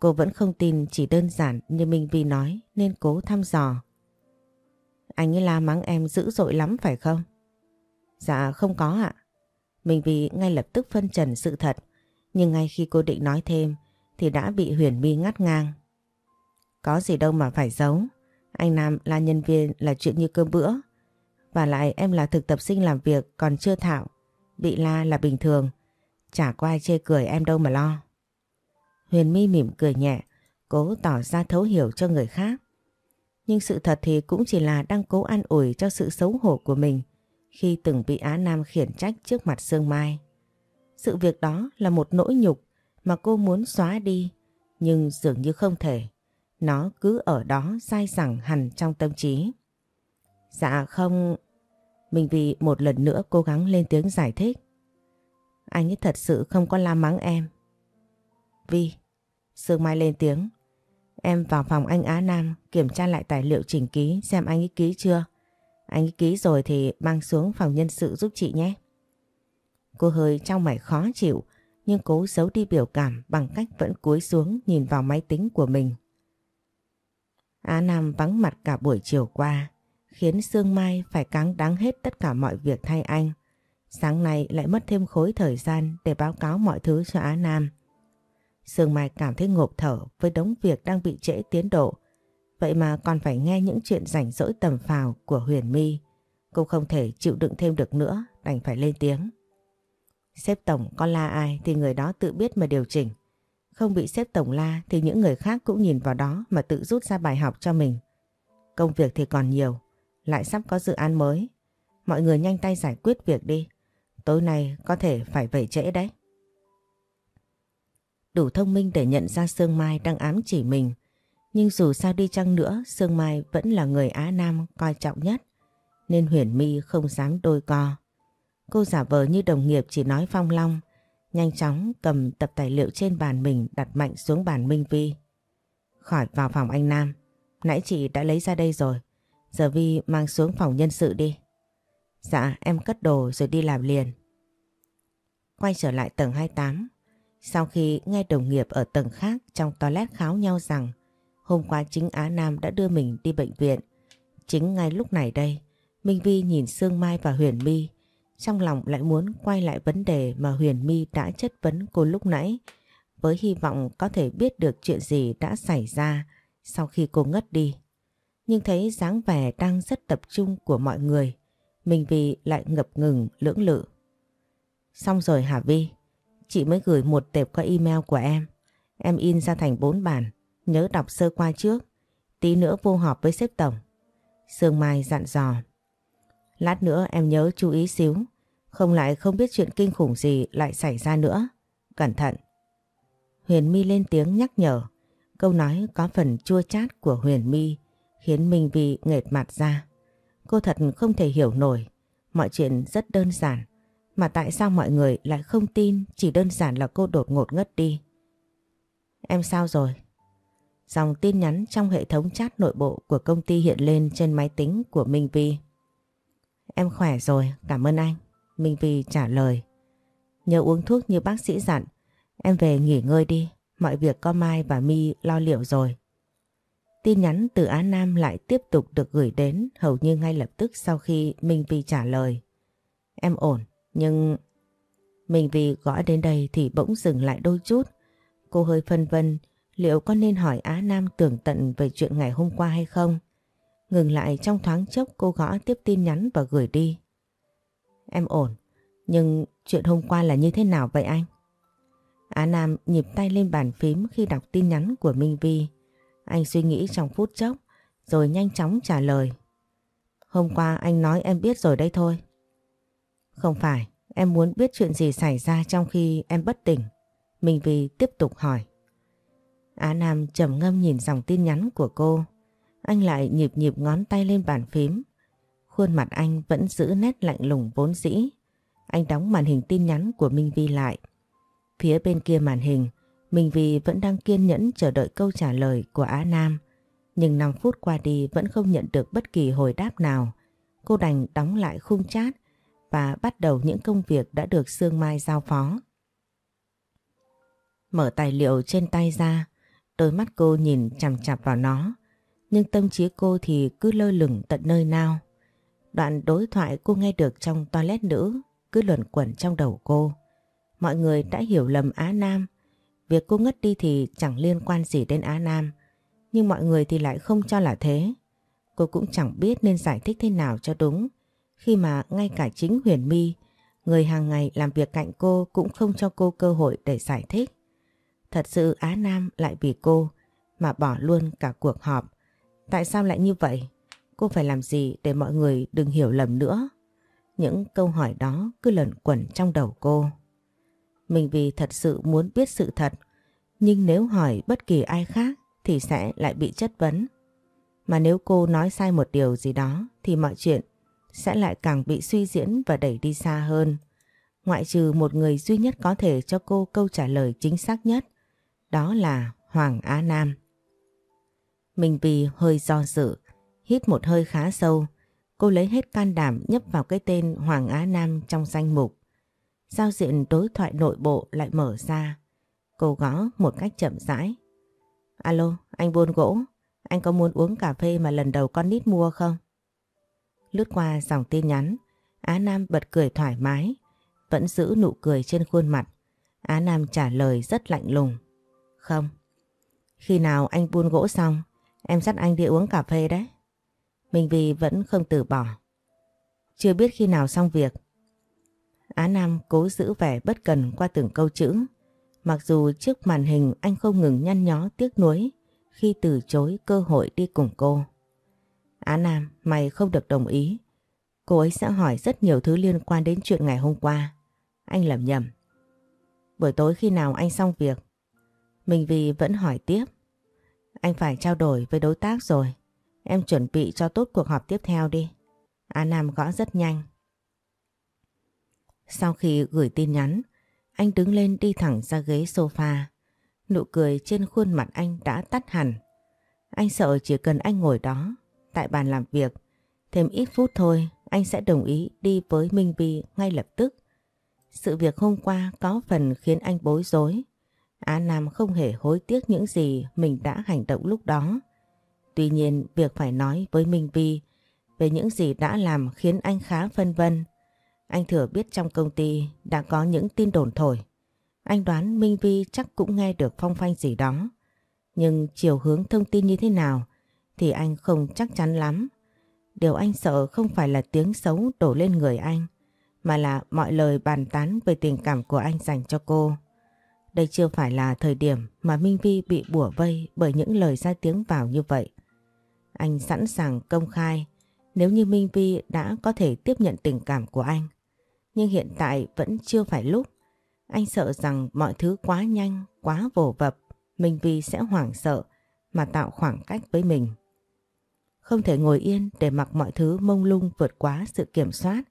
S1: Cô vẫn không tin chỉ đơn giản như Minh Vi nói nên cố thăm dò. Anh ấy la mắng em dữ dội lắm phải không? Dạ không có ạ. Minh Vi ngay lập tức phân trần sự thật nhưng ngay khi cô định nói thêm thì đã bị Huyền My ngắt ngang. Có gì đâu mà phải giấu. Anh Nam là nhân viên là chuyện như cơm bữa. Và lại em là thực tập sinh làm việc còn chưa thạo. Bị la là bình thường. Chả có ai chê cười em đâu mà lo. Huyền My mỉm cười nhẹ, cố tỏ ra thấu hiểu cho người khác. Nhưng sự thật thì cũng chỉ là đang cố an ủi cho sự xấu hổ của mình khi từng bị Á Nam khiển trách trước mặt Sương Mai. Sự việc đó là một nỗi nhục mà cô muốn xóa đi, nhưng dường như không thể. Nó cứ ở đó dai dẳng hẳn trong tâm trí. Dạ không... Mình vì một lần nữa cố gắng lên tiếng giải thích. Anh ấy thật sự không có la mắng em. Vi, Sương Mai lên tiếng. Em vào phòng anh Á Nam kiểm tra lại tài liệu chỉnh ký xem anh ấy ký chưa. Anh ấy ký rồi thì mang xuống phòng nhân sự giúp chị nhé. Cô hơi trong mày khó chịu nhưng cố giấu đi biểu cảm bằng cách vẫn cúi xuống nhìn vào máy tính của mình. Á Nam vắng mặt cả buổi chiều qua khiến Sương Mai phải cáng đáng hết tất cả mọi việc thay anh. Sáng nay lại mất thêm khối thời gian để báo cáo mọi thứ cho Á Nam. Sương Mai cảm thấy ngộp thở với đống việc đang bị trễ tiến độ. Vậy mà còn phải nghe những chuyện rảnh rỗi tầm phào của Huyền My. Cô không thể chịu đựng thêm được nữa, đành phải lên tiếng. Sếp tổng có la ai thì người đó tự biết mà điều chỉnh. Không bị sếp tổng la thì những người khác cũng nhìn vào đó mà tự rút ra bài học cho mình. Công việc thì còn nhiều, lại sắp có dự án mới. Mọi người nhanh tay giải quyết việc đi. Tối nay có thể phải về trễ đấy. Đủ thông minh để nhận ra Sương Mai đang ám chỉ mình. Nhưng dù sao đi chăng nữa, Sương Mai vẫn là người Á Nam coi trọng nhất. Nên Huyền My không dám đôi co. Cô giả vờ như đồng nghiệp chỉ nói phong long. Nhanh chóng cầm tập tài liệu trên bàn mình đặt mạnh xuống bàn Minh Vi. Khỏi vào phòng anh Nam. Nãy chị đã lấy ra đây rồi. Giờ Vi mang xuống phòng nhân sự đi. Dạ em cất đồ rồi đi làm liền. Quay trở lại tầng 28. Sau khi nghe đồng nghiệp ở tầng khác trong toilet kháo nhau rằng hôm qua chính Á Nam đã đưa mình đi bệnh viện. Chính ngay lúc này đây, Minh Vi nhìn Sương Mai và Huyền My trong lòng lại muốn quay lại vấn đề mà Huyền My đã chất vấn cô lúc nãy với hy vọng có thể biết được chuyện gì đã xảy ra sau khi cô ngất đi. Nhưng thấy dáng vẻ đang rất tập trung của mọi người, mình vì lại ngập ngừng lưỡng lự. Xong rồi hả Vi? Chị mới gửi một tệp qua email của em. Em in ra thành bốn bản. Nhớ đọc sơ qua trước. Tí nữa vô họp với sếp tổng. Sương Mai dặn dò. Lát nữa em nhớ chú ý xíu. Không lại không biết chuyện kinh khủng gì lại xảy ra nữa. Cẩn thận. Huyền My lên tiếng nhắc nhở. Câu nói có phần chua chát của Huyền My khiến Minh Vi nghệt mặt ra. Cô thật không thể hiểu nổi. Mọi chuyện rất đơn giản. Mà tại sao mọi người lại không tin chỉ đơn giản là cô đột ngột ngất đi. Em sao rồi? Dòng tin nhắn trong hệ thống chat nội bộ của công ty hiện lên trên máy tính của Minh Vi. Em khỏe rồi, cảm ơn anh. Minh Vi trả lời. Nhớ uống thuốc như bác sĩ dặn. Em về nghỉ ngơi đi, mọi việc có Mai và My lo liệu rồi. Tin nhắn từ Á Nam lại tiếp tục được gửi đến hầu như ngay lập tức sau khi Minh Vi trả lời. Em ổn, nhưng... Minh Vi gõ đến đây thì bỗng dừng lại đôi chút. Cô hơi phân vân liệu có nên hỏi Á Nam tưởng tận về chuyện ngày hôm qua hay không. Ngừng lại trong thoáng chốc cô gõ tiếp tin nhắn và gửi đi. Em ổn, nhưng chuyện hôm qua là như thế nào vậy anh? Á Nam nhịp tay lên bàn phím khi đọc tin nhắn của Minh Vi. Anh suy nghĩ trong phút chốc rồi nhanh chóng trả lời. Hôm qua anh nói em biết rồi đây thôi. Không phải, em muốn biết chuyện gì xảy ra trong khi em bất tỉnh. Minh Vi tiếp tục hỏi. Á Nam trầm ngâm nhìn dòng tin nhắn của cô. Anh lại nhịp nhịp ngón tay lên bàn phím. Khuôn mặt anh vẫn giữ nét lạnh lùng vốn dĩ. Anh đóng màn hình tin nhắn của Minh Vi lại. Phía bên kia màn hình, Minh Vi vẫn đang kiên nhẫn chờ đợi câu trả lời của Á Nam. Nhưng 5 phút qua đi vẫn không nhận được bất kỳ hồi đáp nào. Cô đành đóng lại khung chat và bắt đầu những công việc đã được Sương Mai giao phó. Mở tài liệu trên tay ra, đôi mắt cô nhìn chằm chặp vào nó. Nhưng tâm trí cô thì cứ lơ lửng tận nơi nào. Đoạn đối thoại cô nghe được trong toilet nữ cứ luẩn quẩn trong đầu cô. Mọi người đã hiểu lầm Á Nam. Việc cô ngất đi thì chẳng liên quan gì đến Á Nam. Nhưng mọi người thì lại không cho là thế. Cô cũng chẳng biết nên giải thích thế nào cho đúng. Khi mà ngay cả chính Huyền My, người hàng ngày làm việc cạnh cô cũng không cho cô cơ hội để giải thích. Thật sự Á Nam lại vì cô mà bỏ luôn cả cuộc họp. Tại sao lại như vậy? Cô phải làm gì để mọi người đừng hiểu lầm nữa? Những câu hỏi đó cứ lẩn quẩn trong đầu cô. Mình vì thật sự muốn biết sự thật, nhưng nếu hỏi bất kỳ ai khác thì sẽ lại bị chất vấn. Mà nếu cô nói sai một điều gì đó thì mọi chuyện sẽ lại càng bị suy diễn và đẩy đi xa hơn. Ngoại trừ một người duy nhất có thể cho cô câu trả lời chính xác nhất, đó là Hoàng Á Nam. Mình vì hơi do dự, hít một hơi khá sâu, cô lấy hết can đảm nhấp vào cái tên Hoàng Á Nam trong danh mục. Giao diện đối thoại nội bộ lại mở ra. Cô gõ một cách chậm rãi. Alo, anh buôn gỗ. Anh có muốn uống cà phê mà lần đầu con nít mua không? Lướt qua dòng tin nhắn, Á Nam bật cười thoải mái, vẫn giữ nụ cười trên khuôn mặt. Á Nam trả lời rất lạnh lùng. Không. Khi nào anh buôn gỗ xong, em dắt anh đi uống cà phê đấy. mình Vì vẫn không từ bỏ. Chưa biết khi nào xong việc. Á Nam cố giữ vẻ bất cần qua từng câu chữ. Mặc dù trước màn hình anh không ngừng nhăn nhó tiếc nuối khi từ chối cơ hội đi cùng cô. Á Nam, mày không được đồng ý. Cô ấy sẽ hỏi rất nhiều thứ liên quan đến chuyện ngày hôm qua. Anh lầm nhầm. Buổi tối khi nào anh xong việc? mình Vì vẫn hỏi tiếp. Anh phải trao đổi với đối tác rồi. Em chuẩn bị cho tốt cuộc họp tiếp theo đi. Á Nam gõ rất nhanh. Sau khi gửi tin nhắn, anh đứng lên đi thẳng ra ghế sofa. Nụ cười trên khuôn mặt anh đã tắt hẳn. Anh sợ chỉ cần anh ngồi đó, tại bàn làm việc, thêm ít phút thôi anh sẽ đồng ý đi với Minh Vi ngay lập tức. Sự việc hôm qua có phần khiến anh bối rối. Á Nam không hề hối tiếc những gì mình đã hành động lúc đó. Tuy nhiên việc phải nói với Minh Vi về những gì đã làm khiến anh khá phân vân. Anh thừa biết trong công ty đã có những tin đồn thổi. Anh đoán Minh Vi chắc cũng nghe được phong phanh gì đó. Nhưng chiều hướng thông tin như thế nào thì anh không chắc chắn lắm. Điều anh sợ không phải là tiếng xấu đổ lên người anh, mà là mọi lời bàn tán về tình cảm của anh dành cho cô. Đây chưa phải là thời điểm mà Minh Vi bị bủa vây bởi những lời ra tiếng vào như vậy. Anh sẵn sàng công khai nếu như Minh Vi đã có thể tiếp nhận tình cảm của anh. Nhưng hiện tại vẫn chưa phải lúc. Anh sợ rằng mọi thứ quá nhanh, quá vồ vập, Minh Vi sẽ hoảng sợ mà tạo khoảng cách với mình. Không thể ngồi yên để mặc mọi thứ mông lung vượt quá sự kiểm soát.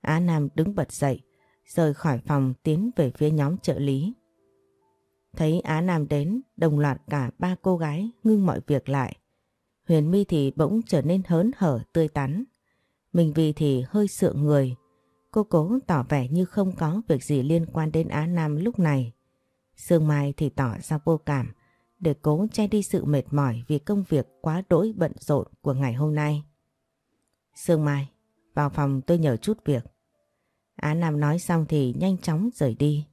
S1: Á Nam đứng bật dậy, rời khỏi phòng tiến về phía nhóm trợ lý. Thấy Á Nam đến, đồng loạt cả ba cô gái ngưng mọi việc lại. Huyền My thì bỗng trở nên hớn hở tươi tắn. Mình vì thì hơi sượng người. Cô cố tỏ vẻ như không có việc gì liên quan đến Á Nam lúc này. Sương Mai thì tỏ ra vô cảm để cố che đi sự mệt mỏi vì công việc quá đỗi bận rộn của ngày hôm nay. Sương Mai, vào phòng tôi nhờ chút việc. Á Nam nói xong thì nhanh chóng rời đi.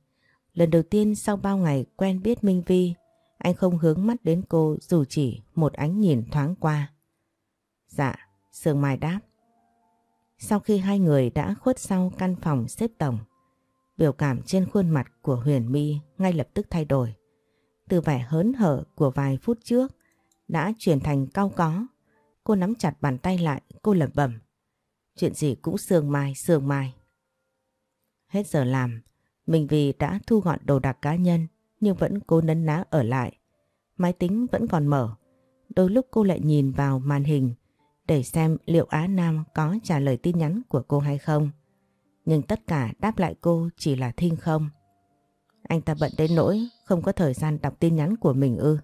S1: Lần đầu tiên sau bao ngày quen biết Minh Vi, anh không hướng mắt đến cô dù chỉ một ánh nhìn thoáng qua. Dạ, Sương Mai đáp. Sau khi hai người đã khuất sau căn phòng xếp tổng, biểu cảm trên khuôn mặt của Huyền My ngay lập tức thay đổi. Từ vẻ hớn hở của vài phút trước đã chuyển thành cau có. Cô nắm chặt bàn tay lại, cô lẩm bẩm. Chuyện gì cũng sương mai, sương mai. Hết giờ làm, mình vì đã thu gọn đồ đạc cá nhân nhưng vẫn cố nấn ná ở lại. Máy tính vẫn còn mở. Đôi lúc cô lại nhìn vào màn hình để xem liệu Á Nam có trả lời tin nhắn của cô hay không. Nhưng tất cả đáp lại cô chỉ là thinh không. Anh ta bận đến nỗi không có thời gian đọc tin nhắn của mình ư.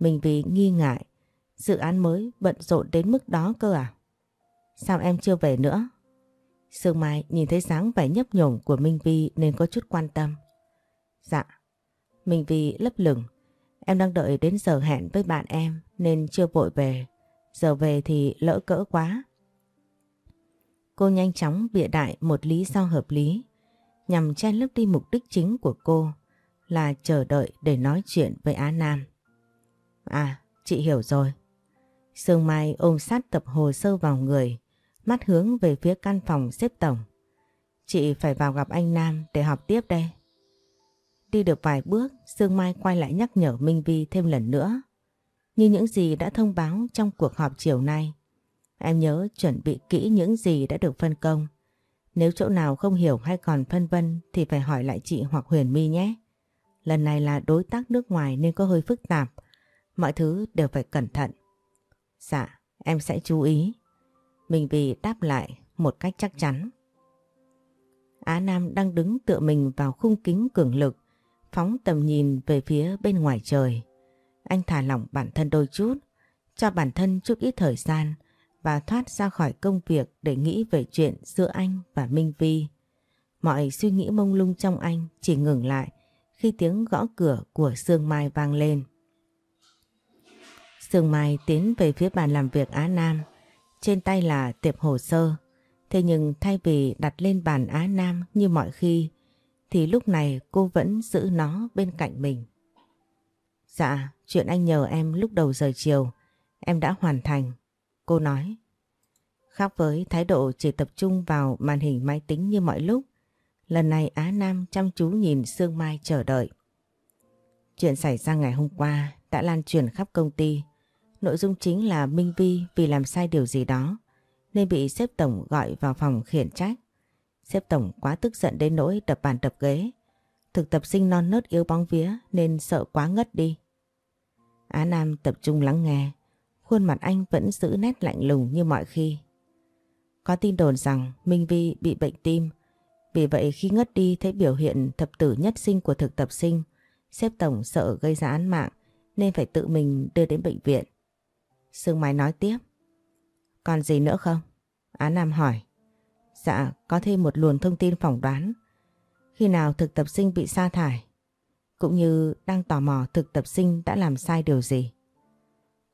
S1: Mình vì nghi ngại, dự án mới bận rộn đến mức đó cơ à? Sao em chưa về nữa? Sương Mai nhìn thấy dáng vẻ nhấp nhổm của Minh Vi nên có chút quan tâm. Dạ. Minh Vi lấp lửng. Em đang đợi đến giờ hẹn với bạn em nên chưa vội về. Giờ về thì lỡ cỡ quá. Cô nhanh chóng bịa đại một lý do hợp lý nhằm che lấp đi mục đích chính của cô là chờ đợi để nói chuyện với Á Nam. À, chị hiểu rồi. Sương Mai ôm sát tập hồ sơ vào người, mắt hướng về phía căn phòng xếp tổng. Chị phải vào gặp anh Nam để họp tiếp đây. Đi được vài bước, Sương Mai quay lại nhắc nhở Minh Vi thêm lần nữa. Như những gì đã thông báo trong cuộc họp chiều nay. Em nhớ chuẩn bị kỹ những gì đã được phân công. Nếu chỗ nào không hiểu hay còn phân vân thì phải hỏi lại chị hoặc Huyền My nhé. Lần này là đối tác nước ngoài nên có hơi phức tạp. Mọi thứ đều phải cẩn thận. Dạ, em sẽ chú ý. Mình vì đáp lại một cách chắc chắn. Á Nam đang đứng tựa mình vào khung kính cường lực, phóng tầm nhìn về phía bên ngoài trời. Anh thả lỏng bản thân đôi chút, cho bản thân chút ít thời gian và thoát ra khỏi công việc để nghĩ về chuyện giữa anh và Minh Vi. Mọi suy nghĩ mông lung trong anh chỉ ngừng lại khi tiếng gõ cửa của Sương Mai vang lên. Sương Mai tiến về phía bàn làm việc Á Nam, trên tay là tiệp hồ sơ. Thế nhưng thay vì đặt lên bàn Á Nam như mọi khi, thì lúc này cô vẫn giữ nó bên cạnh mình. Dạ, chuyện anh nhờ em lúc đầu giờ chiều, em đã hoàn thành. Cô nói. Khác với thái độ chỉ tập trung vào màn hình máy tính như mọi lúc, lần này Á Nam chăm chú nhìn Sương Mai chờ đợi. Chuyện xảy ra ngày hôm qua đã lan truyền khắp công ty. Nội dung chính là Minh Vi vì làm sai điều gì đó nên bị xếp tổng gọi vào phòng khiển trách. Xếp tổng quá tức giận đến nỗi đập bàn đập ghế. Thực tập sinh non nớt yếu bóng vía nên sợ quá ngất đi. Á Nam tập trung lắng nghe. Khuôn mặt anh vẫn giữ nét lạnh lùng như mọi khi. Có tin đồn rằng Minh Vi bị bệnh tim. Vì vậy khi ngất đi thấy biểu hiện thập tử nhất sinh của thực tập sinh, xếp tổng sợ gây ra án mạng nên phải tự mình đưa đến bệnh viện. Sương Mai nói tiếp. Còn gì nữa không? Á Nam hỏi. Dạ, có thêm một luồng thông tin phỏng đoán. Khi nào thực tập sinh bị sa thải? Cũng như đang tò mò thực tập sinh đã làm sai điều gì?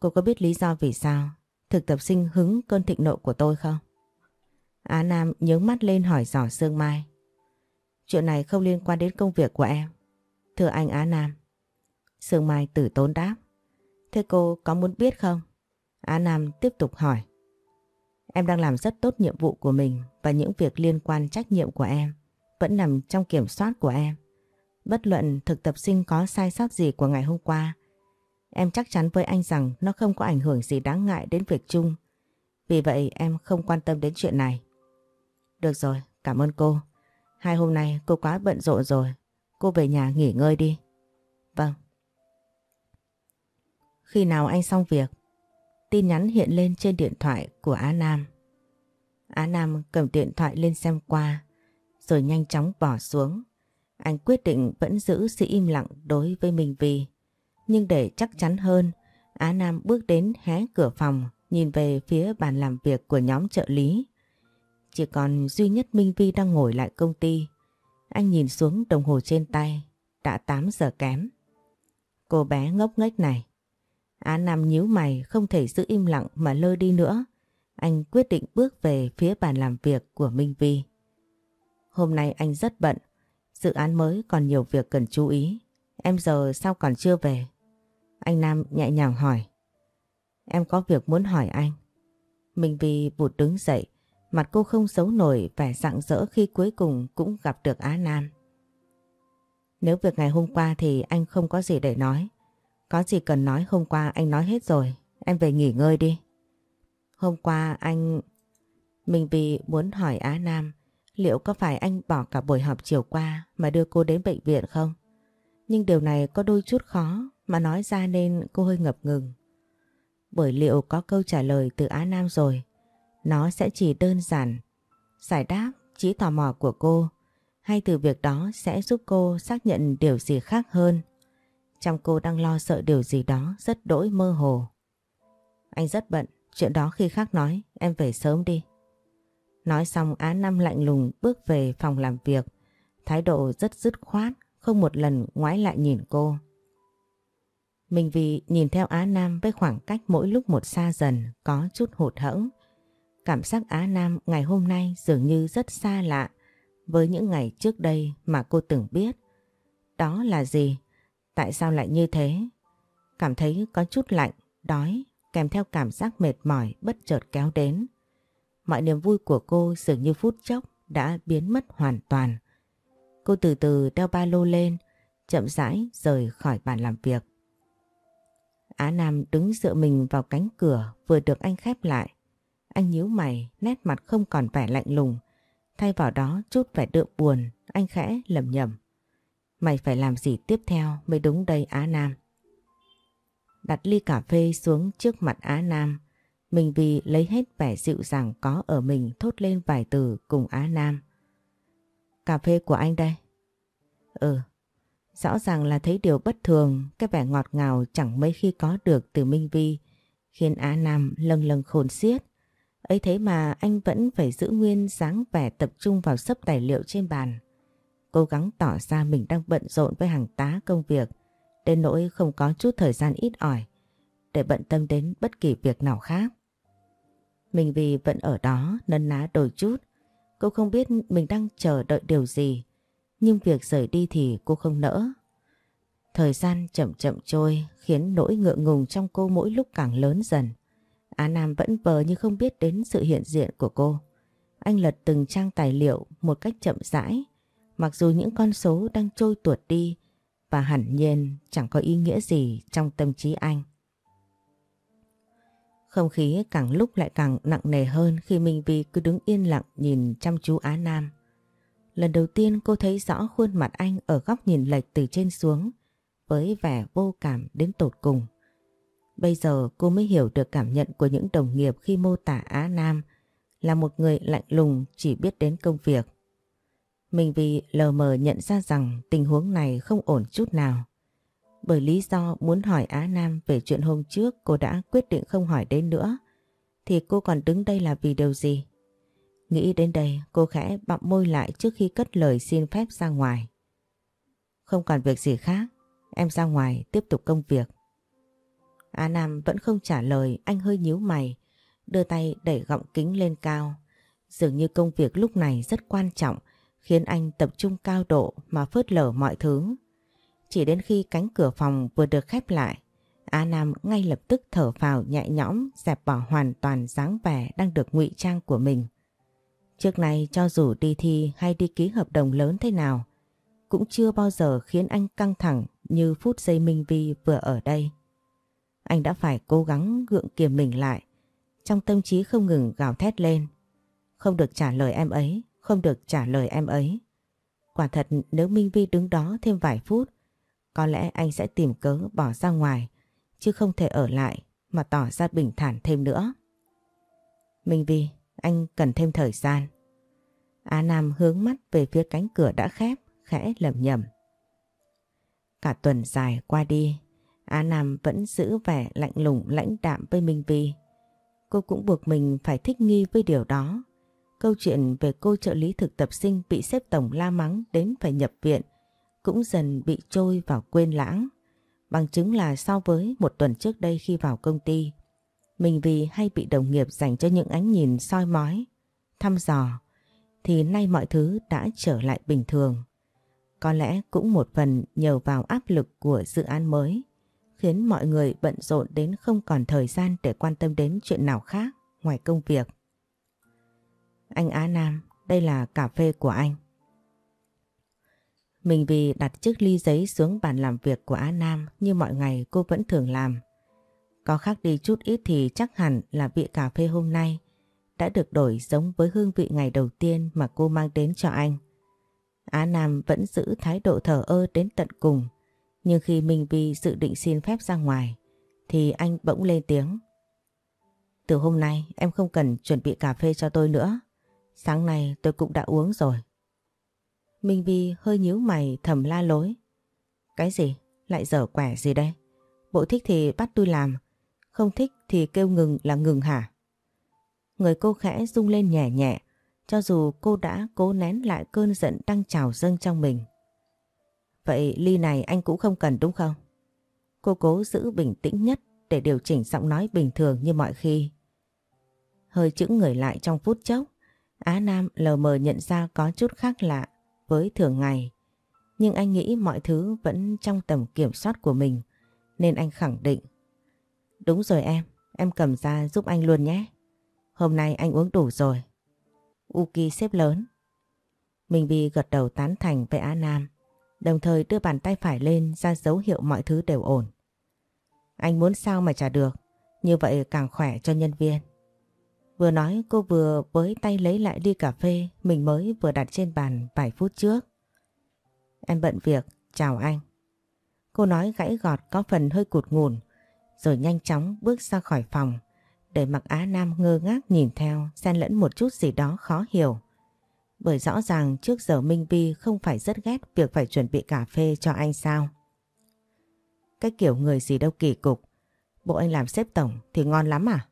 S1: Cô có biết lý do vì sao thực tập sinh hứng cơn thịnh nộ của tôi không? Á Nam nhớ mắt lên hỏi dò Sương Mai. Chuyện này không liên quan đến công việc của em. Thưa anh Á Nam. Sương Mai tử tốn đáp. Thế cô có muốn biết không? Á Nam tiếp tục hỏi. Em đang làm rất tốt nhiệm vụ của mình và những việc liên quan trách nhiệm của em vẫn nằm trong kiểm soát của em. Bất luận thực tập sinh có sai sót gì của ngày hôm qua, em chắc chắn với anh rằng nó không có ảnh hưởng gì đáng ngại đến việc chung. Vì vậy em không quan tâm đến chuyện này. Được rồi, cảm ơn cô. Hai hôm nay cô quá bận rộn rồi. Cô về nhà nghỉ ngơi đi. Vâng. Khi nào anh xong việc, tin nhắn hiện lên trên điện thoại của Á Nam. Á Nam cầm điện thoại lên xem qua, rồi nhanh chóng bỏ xuống. Anh quyết định vẫn giữ sự im lặng đối với mình vì. Nhưng để chắc chắn hơn, Á Nam bước đến hé cửa phòng, nhìn về phía bàn làm việc của nhóm trợ lý. Chỉ còn duy nhất Minh Vi đang ngồi lại công ty. Anh nhìn xuống đồng hồ trên tay, đã 8 giờ kém. Cô bé ngốc nghếch này. Á Nam nhíu mày không thể giữ im lặng mà lơ đi nữa. Anh quyết định bước về phía bàn làm việc của Minh Vi. Hôm nay anh rất bận, dự án mới còn nhiều việc cần chú ý. Em giờ sao còn chưa về? Anh Nam nhẹ nhàng hỏi. Em có việc muốn hỏi anh. Minh Vi bụt đứng dậy, mặt cô không xấu nổi vẻ rạng rỡ khi cuối cùng cũng gặp được Á Nam. Nếu việc ngày hôm qua thì anh không có gì để nói. Có gì cần nói hôm qua anh nói hết rồi, em về nghỉ ngơi đi. Hôm qua anh... Mình vì muốn hỏi Á Nam liệu có phải anh bỏ cả buổi họp chiều qua mà đưa cô đến bệnh viện không? Nhưng điều này có đôi chút khó mà nói ra nên cô hơi ngập ngừng. Bởi liệu có câu trả lời từ Á Nam rồi, nó sẽ chỉ đơn giản giải đáp trí tò mò của cô hay từ việc đó sẽ giúp cô xác nhận điều gì khác hơn. Trong cô đang lo sợ điều gì đó rất đỗi mơ hồ. Anh rất bận, chuyện đó khi khác nói, em về sớm đi. Nói xong Á Năm lạnh lùng bước về phòng làm việc, thái độ rất dứt khoát, không một lần ngoái lại nhìn cô. Mình vì nhìn theo Á Nam với khoảng cách mỗi lúc một xa dần có chút hụt hẫng. Cảm giác Á Nam ngày hôm nay dường như rất xa lạ với những ngày trước đây mà cô từng biết. Đó là gì? Tại sao lại như thế? Cảm thấy có chút lạnh, đói, kèm theo cảm giác mệt mỏi bất chợt kéo đến. Mọi niềm vui của cô dường như phút chốc đã biến mất hoàn toàn. Cô từ từ đeo ba lô lên, chậm rãi rời khỏi bàn làm việc. Á Nam đứng dựa mình vào cánh cửa vừa được anh khép lại. Anh nhíu mày, nét mặt không còn vẻ lạnh lùng. Thay vào đó chút vẻ đượm buồn, anh khẽ lầm nhầm. Mày phải làm gì tiếp theo mới đúng đây Á Nam. Đặt ly cà phê xuống trước mặt Á Nam. Mình vì lấy hết vẻ dịu dàng có ở mình thốt lên vài từ cùng Á Nam. Cà phê của anh đây. Ừ, rõ ràng là thấy điều bất thường, cái vẻ ngọt ngào chẳng mấy khi có được từ Minh Vi, khiến Á Nam lâng lâng khôn xiết. ấy thế mà anh vẫn phải giữ nguyên dáng vẻ tập trung vào sấp tài liệu trên bàn. Cố gắng tỏ ra mình đang bận rộn với hàng tá công việc, đến nỗi không có chút thời gian ít ỏi để bận tâm đến bất kỳ việc nào khác. Mình vì vẫn ở đó nấn ná đôi chút. Cô không biết mình đang chờ đợi điều gì. Nhưng việc rời đi thì cô không nỡ. Thời gian chậm chậm trôi khiến nỗi ngượng ngùng trong cô mỗi lúc càng lớn dần. Á Nam vẫn vờ như không biết đến sự hiện diện của cô. Anh lật từng trang tài liệu một cách chậm rãi. Mặc dù những con số đang trôi tuột đi và hẳn nhiên chẳng có ý nghĩa gì trong tâm trí anh. Không khí càng lúc lại càng nặng nề hơn khi Minh Vi cứ đứng yên lặng nhìn chăm chú Á Nam. Lần đầu tiên cô thấy rõ khuôn mặt anh ở góc nhìn lệch từ trên xuống với vẻ vô cảm đến tột cùng. Bây giờ cô mới hiểu được cảm nhận của những đồng nghiệp khi mô tả Á Nam là một người lạnh lùng chỉ biết đến công việc. Mình vì lờ mờ nhận ra rằng tình huống này không ổn chút nào. Bởi lý do muốn hỏi Á Nam về chuyện hôm trước cô đã quyết định không hỏi đến nữa. Thì cô còn đứng đây là vì điều gì? Nghĩ đến đây cô khẽ bặm môi lại trước khi cất lời xin phép ra ngoài. Không còn việc gì khác, em ra ngoài tiếp tục công việc. Á Nam vẫn không trả lời, anh hơi nhíu mày, đưa tay đẩy gọng kính lên cao. Dường như công việc lúc này rất quan trọng, khiến anh tập trung cao độ mà phớt lờ mọi thứ. Chỉ đến khi cánh cửa phòng vừa được khép lại, Á Nam ngay lập tức thở vào nhẹ nhõm dẹp bỏ hoàn toàn dáng vẻ đang được ngụy trang của mình. Trước nay cho dù đi thi hay đi ký hợp đồng lớn thế nào cũng chưa bao giờ khiến anh căng thẳng như phút giây Minh Vi vừa ở đây. Anh đã phải cố gắng gượng kiềm mình lại trong tâm trí không ngừng gào thét lên. Không được trả lời em ấy, không được trả lời em ấy. Quả thật nếu Minh Vi đứng đó thêm vài phút có lẽ anh sẽ tìm cớ bỏ ra ngoài chứ không thể ở lại mà tỏ ra bình thản thêm nữa. Minh Vi, anh cần thêm thời gian. Á Nam hướng mắt về phía cánh cửa đã khép, khẽ lầm nhầm. Cả tuần dài qua đi, Á Nam vẫn giữ vẻ lạnh lùng lãnh đạm với Minh Vi. Cô cũng buộc mình phải thích nghi với điều đó. Câu chuyện về cô trợ lý thực tập sinh bị xếp tổng la mắng đến phải nhập viện cũng dần bị trôi vào quên lãng. Bằng chứng là so với một tuần trước đây khi vào công ty, mình vì hay bị đồng nghiệp dành cho những ánh nhìn soi mói, thăm dò, thì nay mọi thứ đã trở lại bình thường. Có lẽ cũng một phần nhờ vào áp lực của dự án mới, khiến mọi người bận rộn đến không còn thời gian để quan tâm đến chuyện nào khác ngoài công việc. Anh Á Nam, đây là cà phê của anh. Mình vì đặt chiếc ly giấy xuống bàn làm việc của Á Nam như mọi ngày cô vẫn thường làm. Có khác đi chút ít thì chắc hẳn là vị cà phê hôm nay đã được đổi giống với hương vị ngày đầu tiên mà cô mang đến cho anh. Á Nam vẫn giữ thái độ thờ ơ đến tận cùng. Nhưng khi Minh Vi dự định xin phép ra ngoài thì anh bỗng lên tiếng. Từ hôm nay em không cần chuẩn bị cà phê cho tôi nữa. Sáng nay tôi cũng đã uống rồi. Minh Vi hơi nhíu mày thầm la lối. Cái gì? Lại dở quẻ gì đây? Bộ thích thì bắt tôi làm, không thích thì kêu ngừng là ngừng hả? Người cô khẽ rung lên nhẹ nhẹ, cho dù cô đã cố nén lại cơn giận đang trào dâng trong mình. Vậy ly này anh cũng không cần đúng không? Cô cố giữ bình tĩnh nhất để điều chỉnh giọng nói bình thường như mọi khi. Hơi chững người lại trong phút chốc, Á Nam lờ mờ nhận ra có chút khác lạ với thường ngày. Nhưng anh nghĩ mọi thứ vẫn trong tầm kiểm soát của mình nên anh khẳng định. Đúng rồi em, em cầm ra giúp anh luôn nhé. Hôm nay anh uống đủ rồi. Uki xếp lớn. Minh bị gật đầu tán thành với Á Nam, đồng thời đưa bàn tay phải lên ra dấu hiệu mọi thứ đều ổn. Anh muốn sao mà trả được, như vậy càng khỏe cho nhân viên. Vừa nói cô vừa với tay lấy lại ly cà phê mình mới vừa đặt trên bàn vài phút trước. Em bận việc, chào anh. Cô nói gãy gọt có phần hơi cụt ngùn, rồi nhanh chóng bước ra khỏi phòng, để mặc Á Nam ngơ ngác nhìn theo, xen lẫn một chút gì đó khó hiểu. Bởi rõ ràng trước giờ Minh Vi không phải rất ghét việc phải chuẩn bị cà phê cho anh sao. Cái kiểu người gì đâu kỳ cục, bộ anh làm xếp tổng thì ngon lắm à?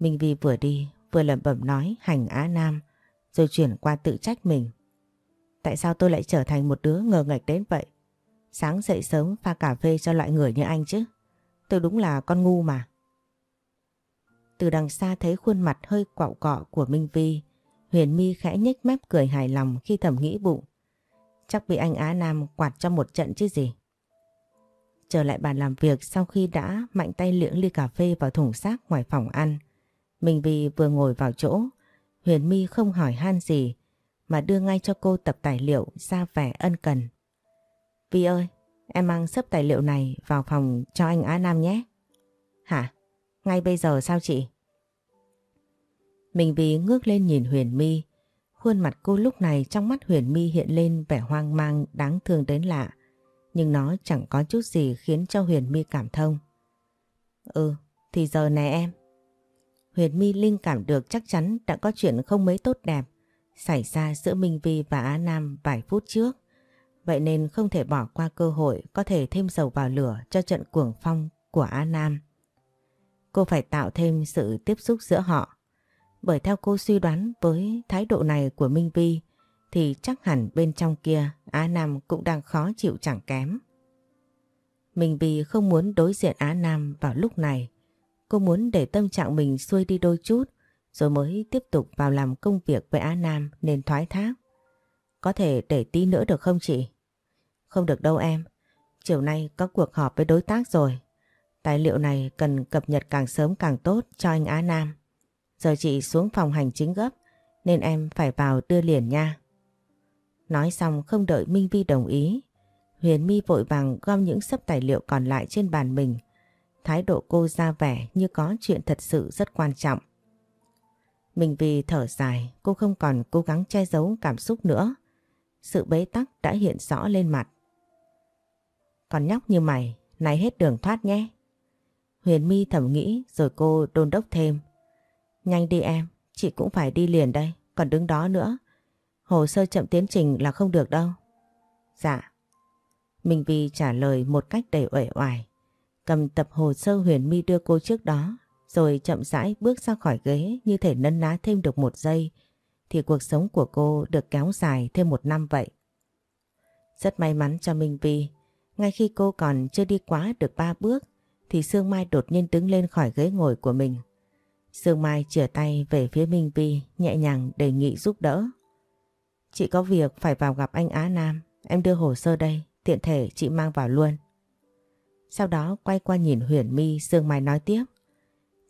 S1: Minh Vi vừa đi vừa lẩm bẩm nói hành Á Nam rồi chuyển qua tự trách mình. Tại sao tôi lại trở thành một đứa ngờ ngạch đến vậy? Sáng dậy sớm pha cà phê cho loại người như anh chứ. Tôi đúng là con ngu mà. Từ đằng xa thấy khuôn mặt hơi quạo cọ của Minh Vi, Huyền My khẽ nhếch mép cười hài lòng khi thầm nghĩ bụng. Chắc bị anh Á Nam quạt cho một trận chứ gì. Trở lại bàn làm việc sau khi đã mạnh tay liễng ly cà phê vào thùng xác ngoài phòng ăn, mình vì vừa ngồi vào chỗ, Huyền My không hỏi han gì mà đưa ngay cho cô tập tài liệu ra vẻ ân cần. Vi ơi, em mang sấp tài liệu này vào phòng cho anh Á Nam nhé. Hả? Ngay bây giờ sao chị? Mình vì ngước lên nhìn Huyền My, khuôn mặt cô lúc này trong mắt Huyền My hiện lên vẻ hoang mang đáng thương đến lạ, nhưng nó chẳng có chút gì khiến cho Huyền My cảm thông. Ừ, thì giờ này em. Huyền My linh cảm được chắc chắn đã có chuyện không mấy tốt đẹp xảy ra giữa Minh Vi và Á Nam vài phút trước. Vậy nên không thể bỏ qua cơ hội có thể thêm dầu vào lửa cho trận cuồng phong của Á Nam. Cô phải tạo thêm sự tiếp xúc giữa họ. Bởi theo cô suy đoán với thái độ này của Minh Vi, thì chắc hẳn bên trong kia Á Nam cũng đang khó chịu chẳng kém. Minh Vi không muốn đối diện Á Nam vào lúc này Cô muốn để tâm trạng mình xuôi đi đôi chút, rồi mới tiếp tục vào làm công việc với Á Nam nên thoái thác. Có thể để tí nữa được không chị? Không được đâu em. Chiều nay có cuộc họp với đối tác rồi. Tài liệu này cần cập nhật càng sớm càng tốt cho anh Á Nam. Giờ chị xuống phòng hành chính gấp, nên em phải vào đưa liền nha. Nói xong không đợi Minh Vi đồng ý. Huyền My vội vàng gom những sấp tài liệu còn lại trên bàn mình. Thái độ cô ra vẻ như có chuyện thật sự rất quan trọng. mình vì thở dài, cô không còn cố gắng che giấu cảm xúc nữa. Sự bế tắc đã hiện rõ lên mặt. Còn nhóc như mày, này hết đường thoát nhé. Huyền My thầm nghĩ rồi cô đôn đốc thêm. Nhanh đi em, chị cũng phải đi liền đây, còn đứng đó nữa. Hồ sơ chậm tiến trình là không được đâu. Dạ. mình vì trả lời một cách đầy uể oải. Cầm tập hồ sơ Huyền mi đưa cô trước đó, rồi chậm rãi bước ra khỏi ghế như thể nấn ná thêm được một giây, thì cuộc sống của cô được kéo dài thêm một năm vậy. Rất may mắn cho Minh Vi, ngay khi cô còn chưa đi quá được ba bước, thì Sương Mai đột nhiên đứng lên khỏi ghế ngồi của mình. Sương Mai chìa tay về phía Minh Vi, nhẹ nhàng đề nghị giúp đỡ. Chị có việc phải vào gặp anh Á Nam, em đưa hồ sơ đây, tiện thể chị mang vào luôn. Sau đó quay qua nhìn Huyền My, Sương Mai nói tiếp.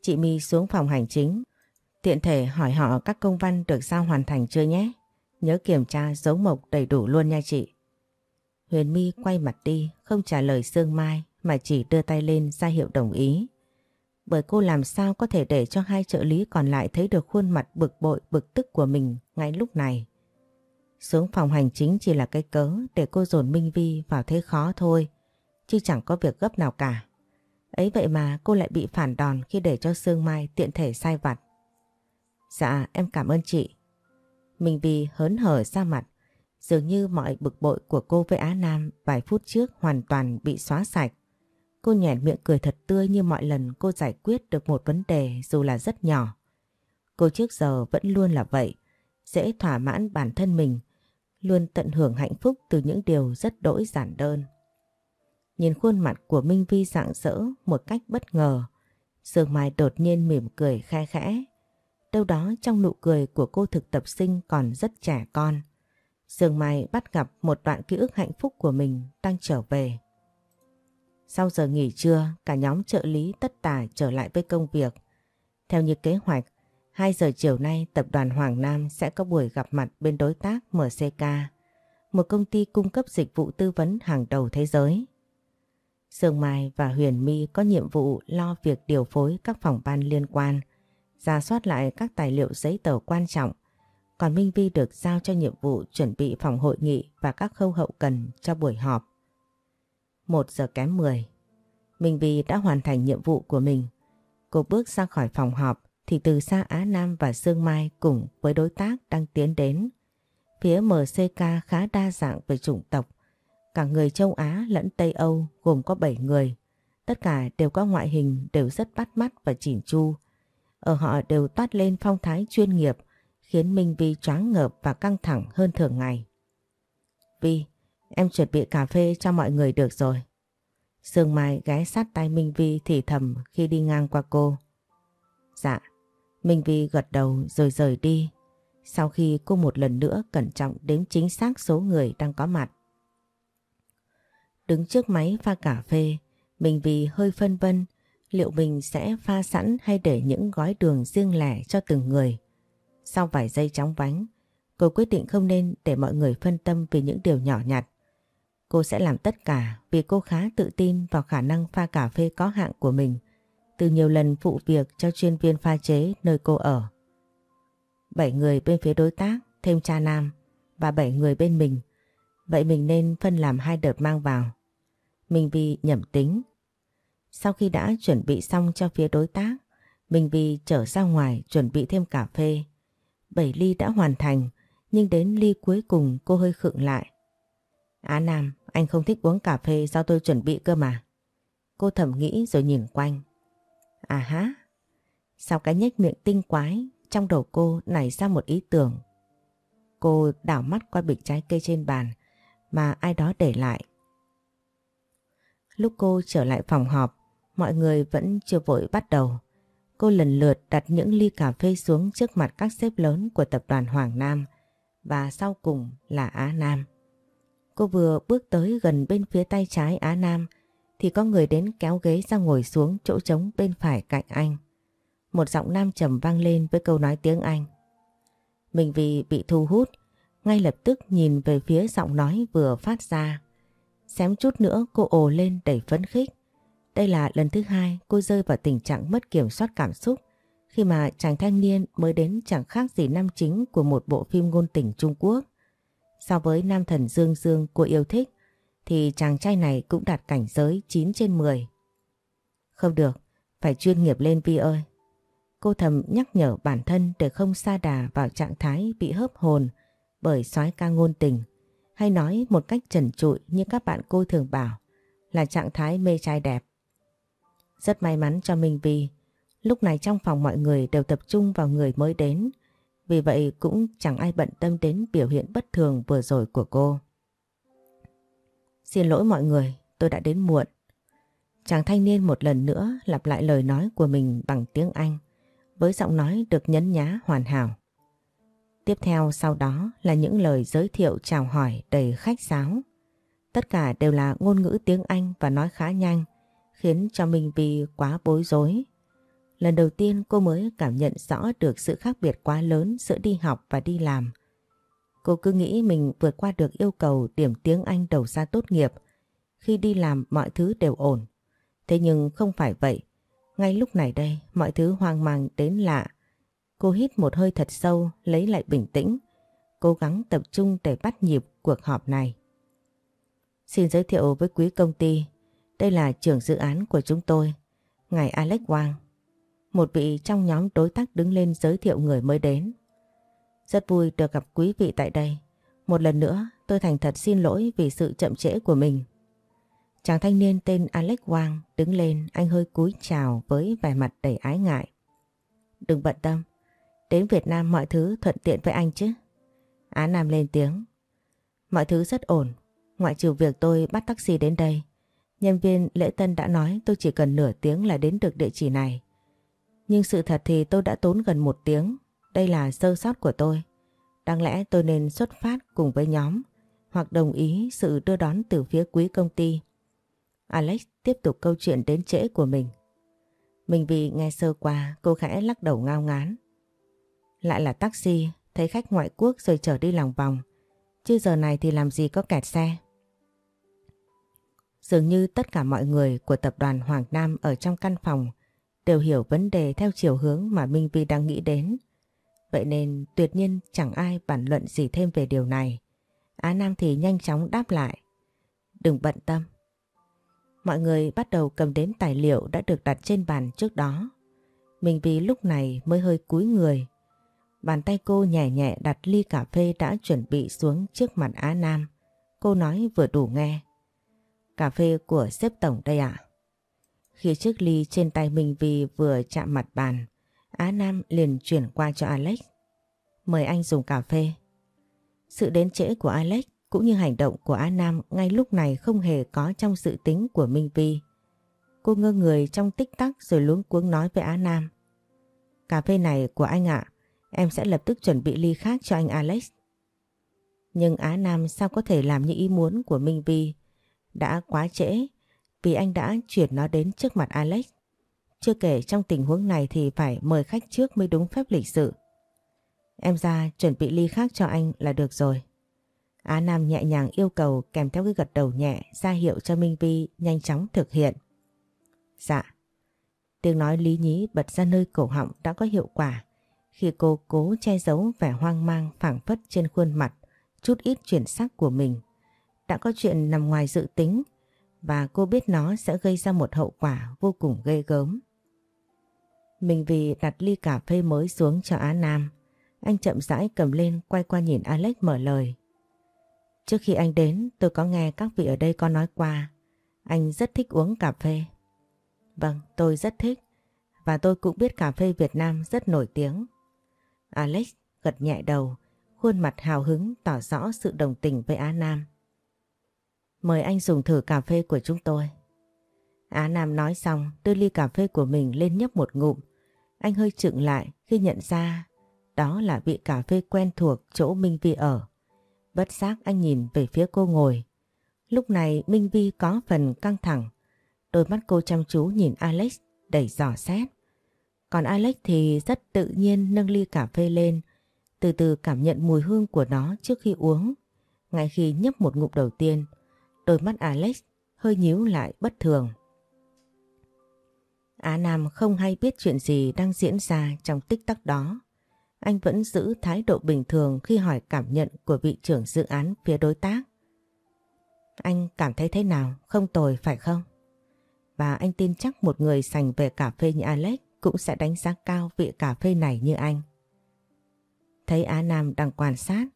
S1: Chị My xuống phòng hành chính, tiện thể hỏi họ các công văn được sao hoàn thành chưa nhé. Nhớ kiểm tra dấu mộc đầy đủ luôn nha chị. Huyền My quay mặt đi, không trả lời Sương Mai mà chỉ đưa tay lên ra hiệu đồng ý. Bởi cô làm sao có thể để cho hai trợ lý còn lại thấy được khuôn mặt bực bội bực tức của mình ngay lúc này. Xuống phòng hành chính chỉ là cái cớ để cô dồn Minh Vi vào thế khó thôi, chứ chẳng có việc gấp nào cả. Ấy vậy mà cô lại bị phản đòn khi để cho Sương Mai tiện thể sai vặt. Dạ em cảm ơn chị. mình vì hớn hở ra mặt, dường như mọi bực bội của cô với Á Nam vài phút trước hoàn toàn bị xóa sạch. Cô nhẹn miệng cười thật tươi như mọi lần cô giải quyết được một vấn đề dù là rất nhỏ. Cô trước giờ vẫn luôn là vậy, dễ thỏa mãn bản thân mình, luôn tận hưởng hạnh phúc từ những điều rất đỗi giản đơn. Nhìn khuôn mặt của Minh Vi rạng rỡ một cách bất ngờ, Sương Mai đột nhiên mỉm cười khe khẽ. Đâu đó trong nụ cười của cô thực tập sinh còn rất trẻ con. Sương Mai bắt gặp một đoạn ký ức hạnh phúc của mình đang trở về. Sau giờ nghỉ trưa, cả nhóm trợ lý tất tả trở lại với công việc. Theo như kế hoạch, 2 giờ chiều nay tập đoàn Hoàng Nam sẽ có buổi gặp mặt bên đối tác MCK, một công ty cung cấp dịch vụ tư vấn hàng đầu thế giới. Sương Mai và Huyền My có nhiệm vụ lo việc điều phối các phòng ban liên quan, ra soát lại các tài liệu giấy tờ quan trọng, còn Minh Vi được giao cho nhiệm vụ chuẩn bị phòng hội nghị và các khâu hậu cần cho buổi họp. 1 giờ kém 10. Minh Vi đã hoàn thành nhiệm vụ của mình. Cô bước ra khỏi phòng họp thì từ xa Á Nam và Sương Mai cùng với đối tác đang tiến đến. Phía MCK khá đa dạng về chủng tộc. Cả người châu Á lẫn Tây Âu gồm có 7 người. Tất cả đều có ngoại hình đều rất bắt mắt và chỉn chu. Ở họ đều toát lên phong thái chuyên nghiệp khiến Minh Vi choáng ngợp và căng thẳng hơn thường ngày. Vi, Em chuẩn bị cà phê cho mọi người được rồi. Sương Mai ghé sát tay Minh Vi thì thầm khi đi ngang qua cô. Dạ, Minh Vi gật đầu rồi rời đi. Sau khi cô một lần nữa cẩn trọng đếm chính xác số người đang có mặt. Đứng trước máy pha cà phê, mình vì hơi phân vân liệu mình sẽ pha sẵn hay để những gói đường riêng lẻ cho từng người. Sau vài giây chóng vánh, cô quyết định không nên để mọi người phân tâm vì những điều nhỏ nhặt. Cô sẽ làm tất cả vì cô khá tự tin vào khả năng pha cà phê có hạng của mình từ nhiều lần phụ việc cho chuyên viên pha chế nơi cô ở. Bảy người bên phía đối tác, thêm cha nam và bảy người bên mình. Vậy mình nên phân làm hai đợt mang vào. Minh Vi nhẩm tính. Sau khi đã chuẩn bị xong cho phía đối tác, Minh Vi trở ra ngoài chuẩn bị thêm cà phê. Bảy ly đã hoàn thành, nhưng đến ly cuối cùng cô hơi khựng lại. Á Nam, anh không thích uống cà phê do tôi chuẩn bị cơ mà. Cô thầm nghĩ rồi nhìn quanh. À há, sau cái nhếch miệng tinh quái trong đầu cô nảy ra một ý tưởng. Cô đảo mắt qua bịch trái cây trên bàn mà ai đó để lại. Lúc cô trở lại phòng họp, mọi người vẫn chưa vội bắt đầu. Cô lần lượt đặt những ly cà phê xuống trước mặt các sếp lớn của tập đoàn Hoàng Nam và sau cùng là Á Nam. Cô vừa bước tới gần bên phía tay trái Á Nam thì có người đến kéo ghế ra ngồi xuống chỗ trống bên phải cạnh anh. Một giọng nam trầm vang lên với câu nói tiếng Anh. Mình vì bị thu hút, ngay lập tức nhìn về phía giọng nói vừa phát ra. Xém chút nữa cô ồ lên đầy phấn khích. Đây là lần thứ hai cô rơi vào tình trạng mất kiểm soát cảm xúc khi mà chàng thanh niên mới đến chẳng khác gì nam chính của một bộ phim ngôn tình Trung Quốc. So với nam thần Dương Dương cô yêu thích thì chàng trai này cũng đạt cảnh giới 9 trên 10. Không được, phải chuyên nghiệp lên Vi ơi. Cô thầm nhắc nhở bản thân để không xa đà vào trạng thái bị hớp hồn bởi soái ca ngôn tình hay nói một cách trần trụi như các bạn cô thường bảo là trạng thái mê trai đẹp. Rất may mắn cho Minh Vi, lúc này trong phòng mọi người đều tập trung vào người mới đến, vì vậy cũng chẳng ai bận tâm đến biểu hiện bất thường vừa rồi của cô. Xin lỗi mọi người, tôi đã đến muộn. Chàng thanh niên một lần nữa lặp lại lời nói của mình bằng tiếng Anh, với giọng nói được nhấn nhá hoàn hảo. Tiếp theo sau đó là những lời giới thiệu chào hỏi đầy khách sáo. Tất cả đều là ngôn ngữ tiếng Anh và nói khá nhanh, khiến cho Minh Vi quá bối rối. Lần đầu tiên cô mới cảm nhận rõ được sự khác biệt quá lớn giữa đi học và đi làm. Cô cứ nghĩ mình vượt qua được yêu cầu điểm tiếng Anh đầu ra tốt nghiệp. Khi đi làm mọi thứ đều ổn. Thế nhưng không phải vậy. Ngay lúc này đây mọi thứ hoang mang đến lạ. Cô hít một hơi thật sâu lấy lại bình tĩnh. Cố gắng tập trung để bắt nhịp cuộc họp này. Xin giới thiệu với quý công ty. Đây là trưởng dự án của chúng tôi. Ngài Alex Wang. Một vị trong nhóm đối tác đứng lên giới thiệu người mới đến. Rất vui được gặp quý vị tại đây. Một lần nữa tôi thành thật xin lỗi vì sự chậm trễ của mình. Chàng thanh niên tên Alex Wang đứng lên anh hơi cúi chào với vẻ mặt đầy ái ngại. Đừng bận tâm, đến Việt Nam mọi thứ thuận tiện với anh chứ. Á Nam lên tiếng. Mọi thứ rất ổn, ngoại trừ việc tôi bắt taxi đến đây. Nhân viên lễ tân đã nói tôi chỉ cần nửa tiếng là đến được địa chỉ này. Nhưng sự thật thì tôi đã tốn gần một tiếng đây là sơ sót của tôi. Đáng lẽ tôi nên xuất phát cùng với nhóm hoặc đồng ý sự đưa đón từ phía quý công ty. Alex tiếp tục câu chuyện đến trễ của mình. Mình vì nghe sơ qua cô khẽ lắc đầu ngao ngán. Lại là taxi, thấy khách ngoại quốc rồi chở đi lòng vòng. Chứ giờ này thì làm gì có kẹt xe. Dường như tất cả mọi người của tập đoàn Hoàng Nam ở trong căn phòng đều hiểu vấn đề theo chiều hướng mà Minh Vi đang nghĩ đến. Vậy nên tuyệt nhiên chẳng ai bàn luận gì thêm về điều này. Á Nam thì nhanh chóng đáp lại. Đừng bận tâm. Mọi người bắt đầu cầm đến tài liệu đã được đặt trên bàn trước đó. Mình vì lúc này mới hơi cúi người. Bàn tay cô nhẹ nhẹ đặt ly cà phê đã chuẩn bị xuống trước mặt Á Nam. Cô nói vừa đủ nghe. Cà phê của sếp tổng đây ạ. Khi chiếc ly trên tay minh vi vừa chạm mặt bàn, Á Nam liền chuyển qua cho Alex. Mời anh dùng cà phê. Sự đến trễ của Alex cũng như hành động của Á Nam ngay lúc này không hề có trong sự tính của Minh Vi. Cô ngơ người trong tích tắc rồi luống cuống nói với Á Nam. Cà phê này của anh ạ, em sẽ lập tức chuẩn bị ly khác cho anh Alex. Nhưng Á Nam sao có thể làm như ý muốn của Minh Vi? Đã quá trễ, vì anh đã chuyển nó đến trước mặt Alex. Chưa kể trong tình huống này thì phải mời khách trước mới đúng phép lịch sự. Em ra chuẩn bị ly khác cho anh là được rồi. Á Nam nhẹ nhàng yêu cầu kèm theo cái gật đầu nhẹ ra hiệu cho Minh Vi nhanh chóng thực hiện. Dạ. Tiếng nói lý nhí bật ra nơi cổ họng đã có hiệu quả khi cô cố che giấu vẻ hoang mang phảng phất trên khuôn mặt chút ít chuyển sắc của mình. Đã có chuyện nằm ngoài dự tính và cô biết nó sẽ gây ra một hậu quả vô cùng ghê gớm. Mình vì đặt ly cà phê mới xuống cho Á Nam. Anh chậm rãi cầm lên quay qua nhìn Alex mở lời. Trước khi anh đến tôi có nghe các vị ở đây có nói qua. Anh rất thích uống cà phê. Vâng, tôi rất thích. Và tôi cũng biết cà phê Việt Nam rất nổi tiếng. Alex gật nhẹ đầu, khuôn mặt hào hứng tỏ rõ sự đồng tình với Á Nam. Mời anh dùng thử cà phê của chúng tôi. Á Nam nói xong đưa ly cà phê của mình lên nhấp một ngụm anh hơi chựng lại khi nhận ra đó là vị cà phê quen thuộc chỗ Minh Vi ở. Bất giác anh nhìn về phía cô ngồi. Lúc này Minh Vi có phần căng thẳng. Đôi mắt cô chăm chú nhìn Alex đầy giỏ xét. Còn Alex thì rất tự nhiên nâng ly cà phê lên, từ từ cảm nhận mùi hương của nó trước khi uống. Ngay khi nhấp một ngụm đầu tiên, đôi mắt Alex hơi nhíu lại bất thường. Á Nam không hay biết chuyện gì đang diễn ra trong tích tắc đó. Anh vẫn giữ thái độ bình thường khi hỏi cảm nhận của vị trưởng dự án phía đối tác. Anh cảm thấy thế nào? Không tồi phải không? Và anh tin chắc một người sành về cà phê như Alex cũng sẽ đánh giá cao vị cà phê này như anh. Thấy Á Nam đang quan sát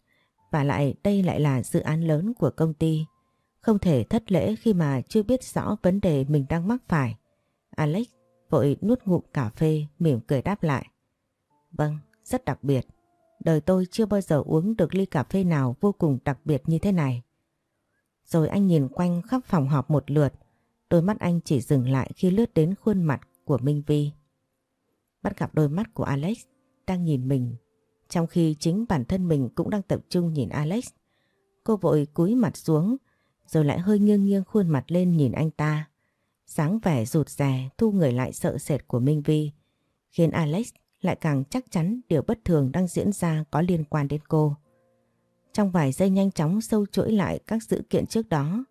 S1: và lại đây lại là dự án lớn của công ty. Không thể thất lễ khi mà chưa biết rõ vấn đề mình đang mắc phải. Alex vội nuốt ngụm cà phê mỉm cười đáp lại. Vâng, rất đặc biệt. Đời tôi chưa bao giờ uống được ly cà phê nào vô cùng đặc biệt như thế này. Rồi anh nhìn quanh khắp phòng họp một lượt, đôi mắt anh chỉ dừng lại khi lướt đến khuôn mặt của Minh Vi. Bắt gặp đôi mắt của Alex đang nhìn mình, trong khi chính bản thân mình cũng đang tập trung nhìn Alex. Cô vội cúi mặt xuống, rồi lại hơi nghiêng nghiêng khuôn mặt lên nhìn anh ta. sáng vẻ rụt rè thu người lại sợ sệt của Minh Vi, khiến Alex lại càng chắc chắn điều bất thường đang diễn ra có liên quan đến cô. Trong vài giây nhanh chóng sâu chuỗi lại các sự kiện trước đó,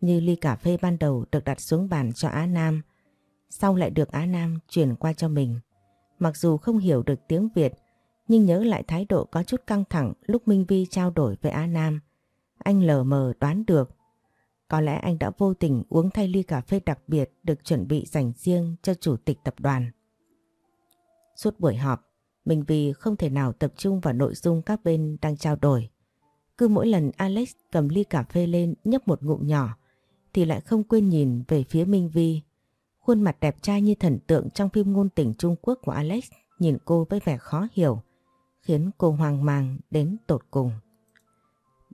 S1: như ly cà phê ban đầu được đặt xuống bàn cho Á Nam, sau lại được Á Nam chuyển qua cho mình. Mặc dù không hiểu được tiếng Việt, nhưng nhớ lại thái độ có chút căng thẳng lúc Minh Vi trao đổi với Á Nam, anh lờ mờ đoán được. Có lẽ anh đã vô tình uống thay ly cà phê đặc biệt được chuẩn bị dành riêng cho chủ tịch tập đoàn. Suốt buổi họp, Minh Vi không thể nào tập trung vào nội dung các bên đang trao đổi. Cứ mỗi lần Alex cầm ly cà phê lên nhấp một ngụm nhỏ thì lại không quên nhìn về phía Minh Vi. Khuôn mặt đẹp trai như thần tượng trong phim ngôn tình Trung Quốc của Alex nhìn cô với vẻ khó hiểu, khiến cô hoang mang đến tột cùng.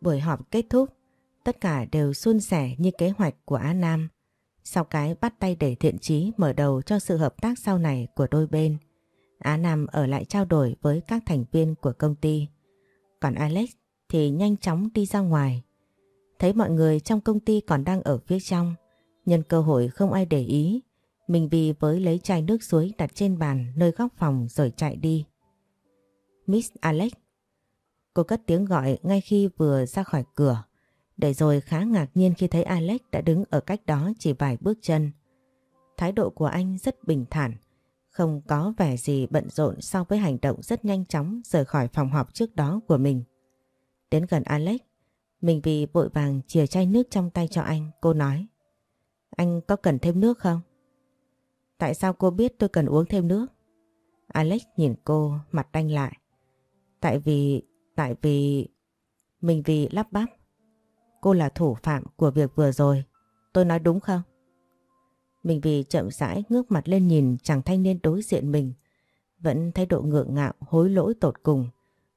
S1: Buổi họp kết thúc, tất cả đều suôn sẻ như kế hoạch của Á Nam. Sau cái bắt tay để thiện chí mở đầu cho sự hợp tác sau này của đôi bên, Á Nam ở lại trao đổi với các thành viên của công ty. Còn Alex thì nhanh chóng đi ra ngoài. Thấy mọi người trong công ty còn đang ở phía trong, nhân cơ hội không ai để ý, mình vì với lấy chai nước suối đặt trên bàn nơi góc phòng rồi chạy đi. Miss Alex. Cô cất tiếng gọi ngay khi vừa ra khỏi cửa, để rồi khá ngạc nhiên khi thấy Alex đã đứng ở cách đó chỉ vài bước chân. Thái độ của anh rất bình thản, không có vẻ gì bận rộn so với hành động rất nhanh chóng rời khỏi phòng họp trước đó của mình. Đến gần Alex, mình vì vội vàng chìa chai nước trong tay cho anh, cô nói. Anh có cần thêm nước không? Tại sao cô biết tôi cần uống thêm nước? Alex nhìn cô mặt đanh lại. Tại vì, tại vì... Mình vì lắp bắp. Cô là thủ phạm của việc vừa rồi. Tôi nói đúng không? Mình vì chậm rãi ngước mặt lên nhìn chàng thanh niên đối diện mình. Vẫn thái độ ngượng ngạo, hối lỗi tột cùng.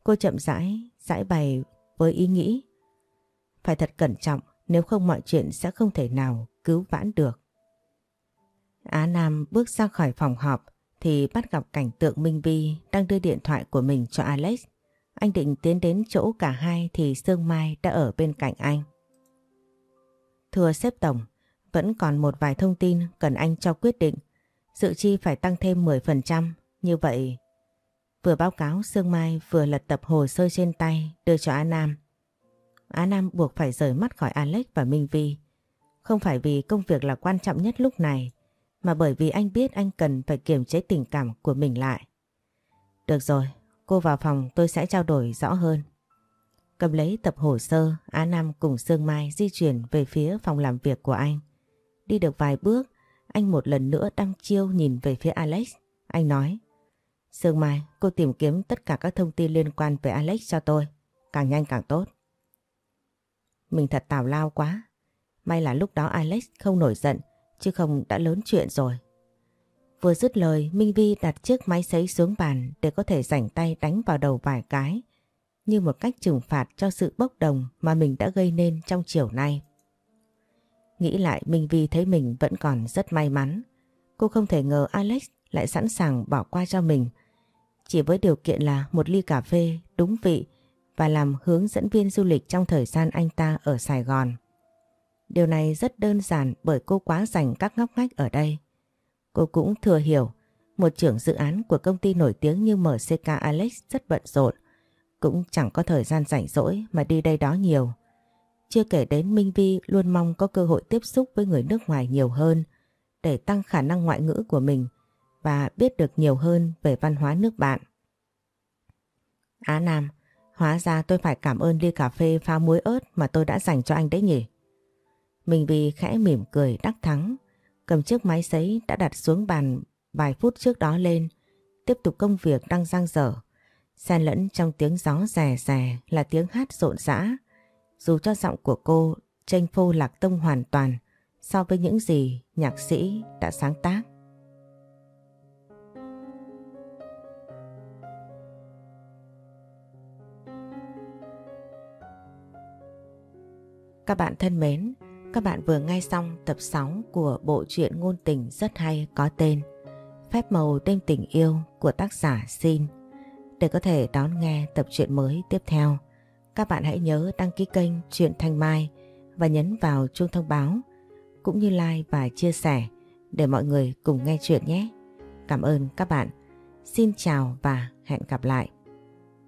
S1: Cô chậm rãi, giải bày với ý nghĩ. Phải thật cẩn trọng, nếu không mọi chuyện sẽ không thể nào cứu vãn được. Á Nam bước ra khỏi phòng họp thì bắt gặp cảnh tượng Minh Vi đang đưa điện thoại của mình cho Alex. Anh định tiến đến chỗ cả hai thì Sương Mai đã ở bên cạnh anh. Thưa sếp tổng, vẫn còn một vài thông tin cần anh cho quyết định. Dự chi phải tăng thêm 10%. Như vậy, vừa báo cáo Sương Mai vừa lật tập hồ sơ trên tay đưa cho Á Nam. Á Nam buộc phải rời mắt khỏi Alex và Minh Vi. Không phải vì công việc là quan trọng nhất lúc này, mà bởi vì anh biết anh cần phải kiềm chế tình cảm của mình lại. Được rồi, cô vào phòng tôi sẽ trao đổi rõ hơn. Cầm lấy tập hồ sơ, Á Nam cùng Sương Mai di chuyển về phía phòng làm việc của anh. Đi được vài bước, anh một lần nữa đăng chiêu nhìn về phía Alex. Anh nói, Sương Mai, cô tìm kiếm tất cả các thông tin liên quan về Alex cho tôi. Càng nhanh càng tốt. Mình thật tào lao quá. May là lúc đó Alex không nổi giận, chứ không đã lớn chuyện rồi. Vừa dứt lời, Minh Vi đặt chiếc máy sấy xuống bàn để có thể rảnh tay đánh vào đầu vài cái, như một cách trừng phạt cho sự bốc đồng mà mình đã gây nên trong chiều nay. Nghĩ lại Minh Vi thấy mình vẫn còn rất may mắn. Cô không thể ngờ Alex lại sẵn sàng bỏ qua cho mình. Chỉ với điều kiện là một ly cà phê đúng vị và làm hướng dẫn viên du lịch trong thời gian anh ta ở Sài Gòn. Điều này rất đơn giản bởi cô quá dành các ngóc ngách ở đây. Cô cũng thừa hiểu một trưởng dự án của công ty nổi tiếng như MCK Alex rất bận rộn, cũng chẳng có thời gian rảnh rỗi mà đi đây đó nhiều. Chưa kể đến Minh Vi luôn mong có cơ hội tiếp xúc với người nước ngoài nhiều hơn để tăng khả năng ngoại ngữ của mình và biết được nhiều hơn về văn hóa nước bạn. Á Nam, hóa ra tôi phải cảm ơn ly cà phê pha muối ớt mà tôi đã dành cho anh đấy nhỉ mình vì khẽ mỉm cười đắc thắng, cầm chiếc máy sấy đã đặt xuống bàn vài phút trước đó lên, tiếp tục công việc đang giang dở. Xen lẫn trong tiếng gió rè rè là tiếng hát rộn rã, dù cho giọng của cô tranh phô lạc tông hoàn toàn so với những gì nhạc sĩ đã sáng tác. Các bạn thân mến, các bạn vừa nghe xong tập 6 của bộ truyện ngôn tình rất hay có tên Phép màu đêm tình yêu của tác giả Xin. Để có thể đón nghe tập truyện mới tiếp theo, các bạn hãy nhớ đăng ký kênh Truyện Thanh Mai và nhấn vào chuông thông báo cũng như like và chia sẻ để mọi người cùng nghe chuyện nhé. Cảm ơn các bạn. Xin chào và hẹn gặp lại.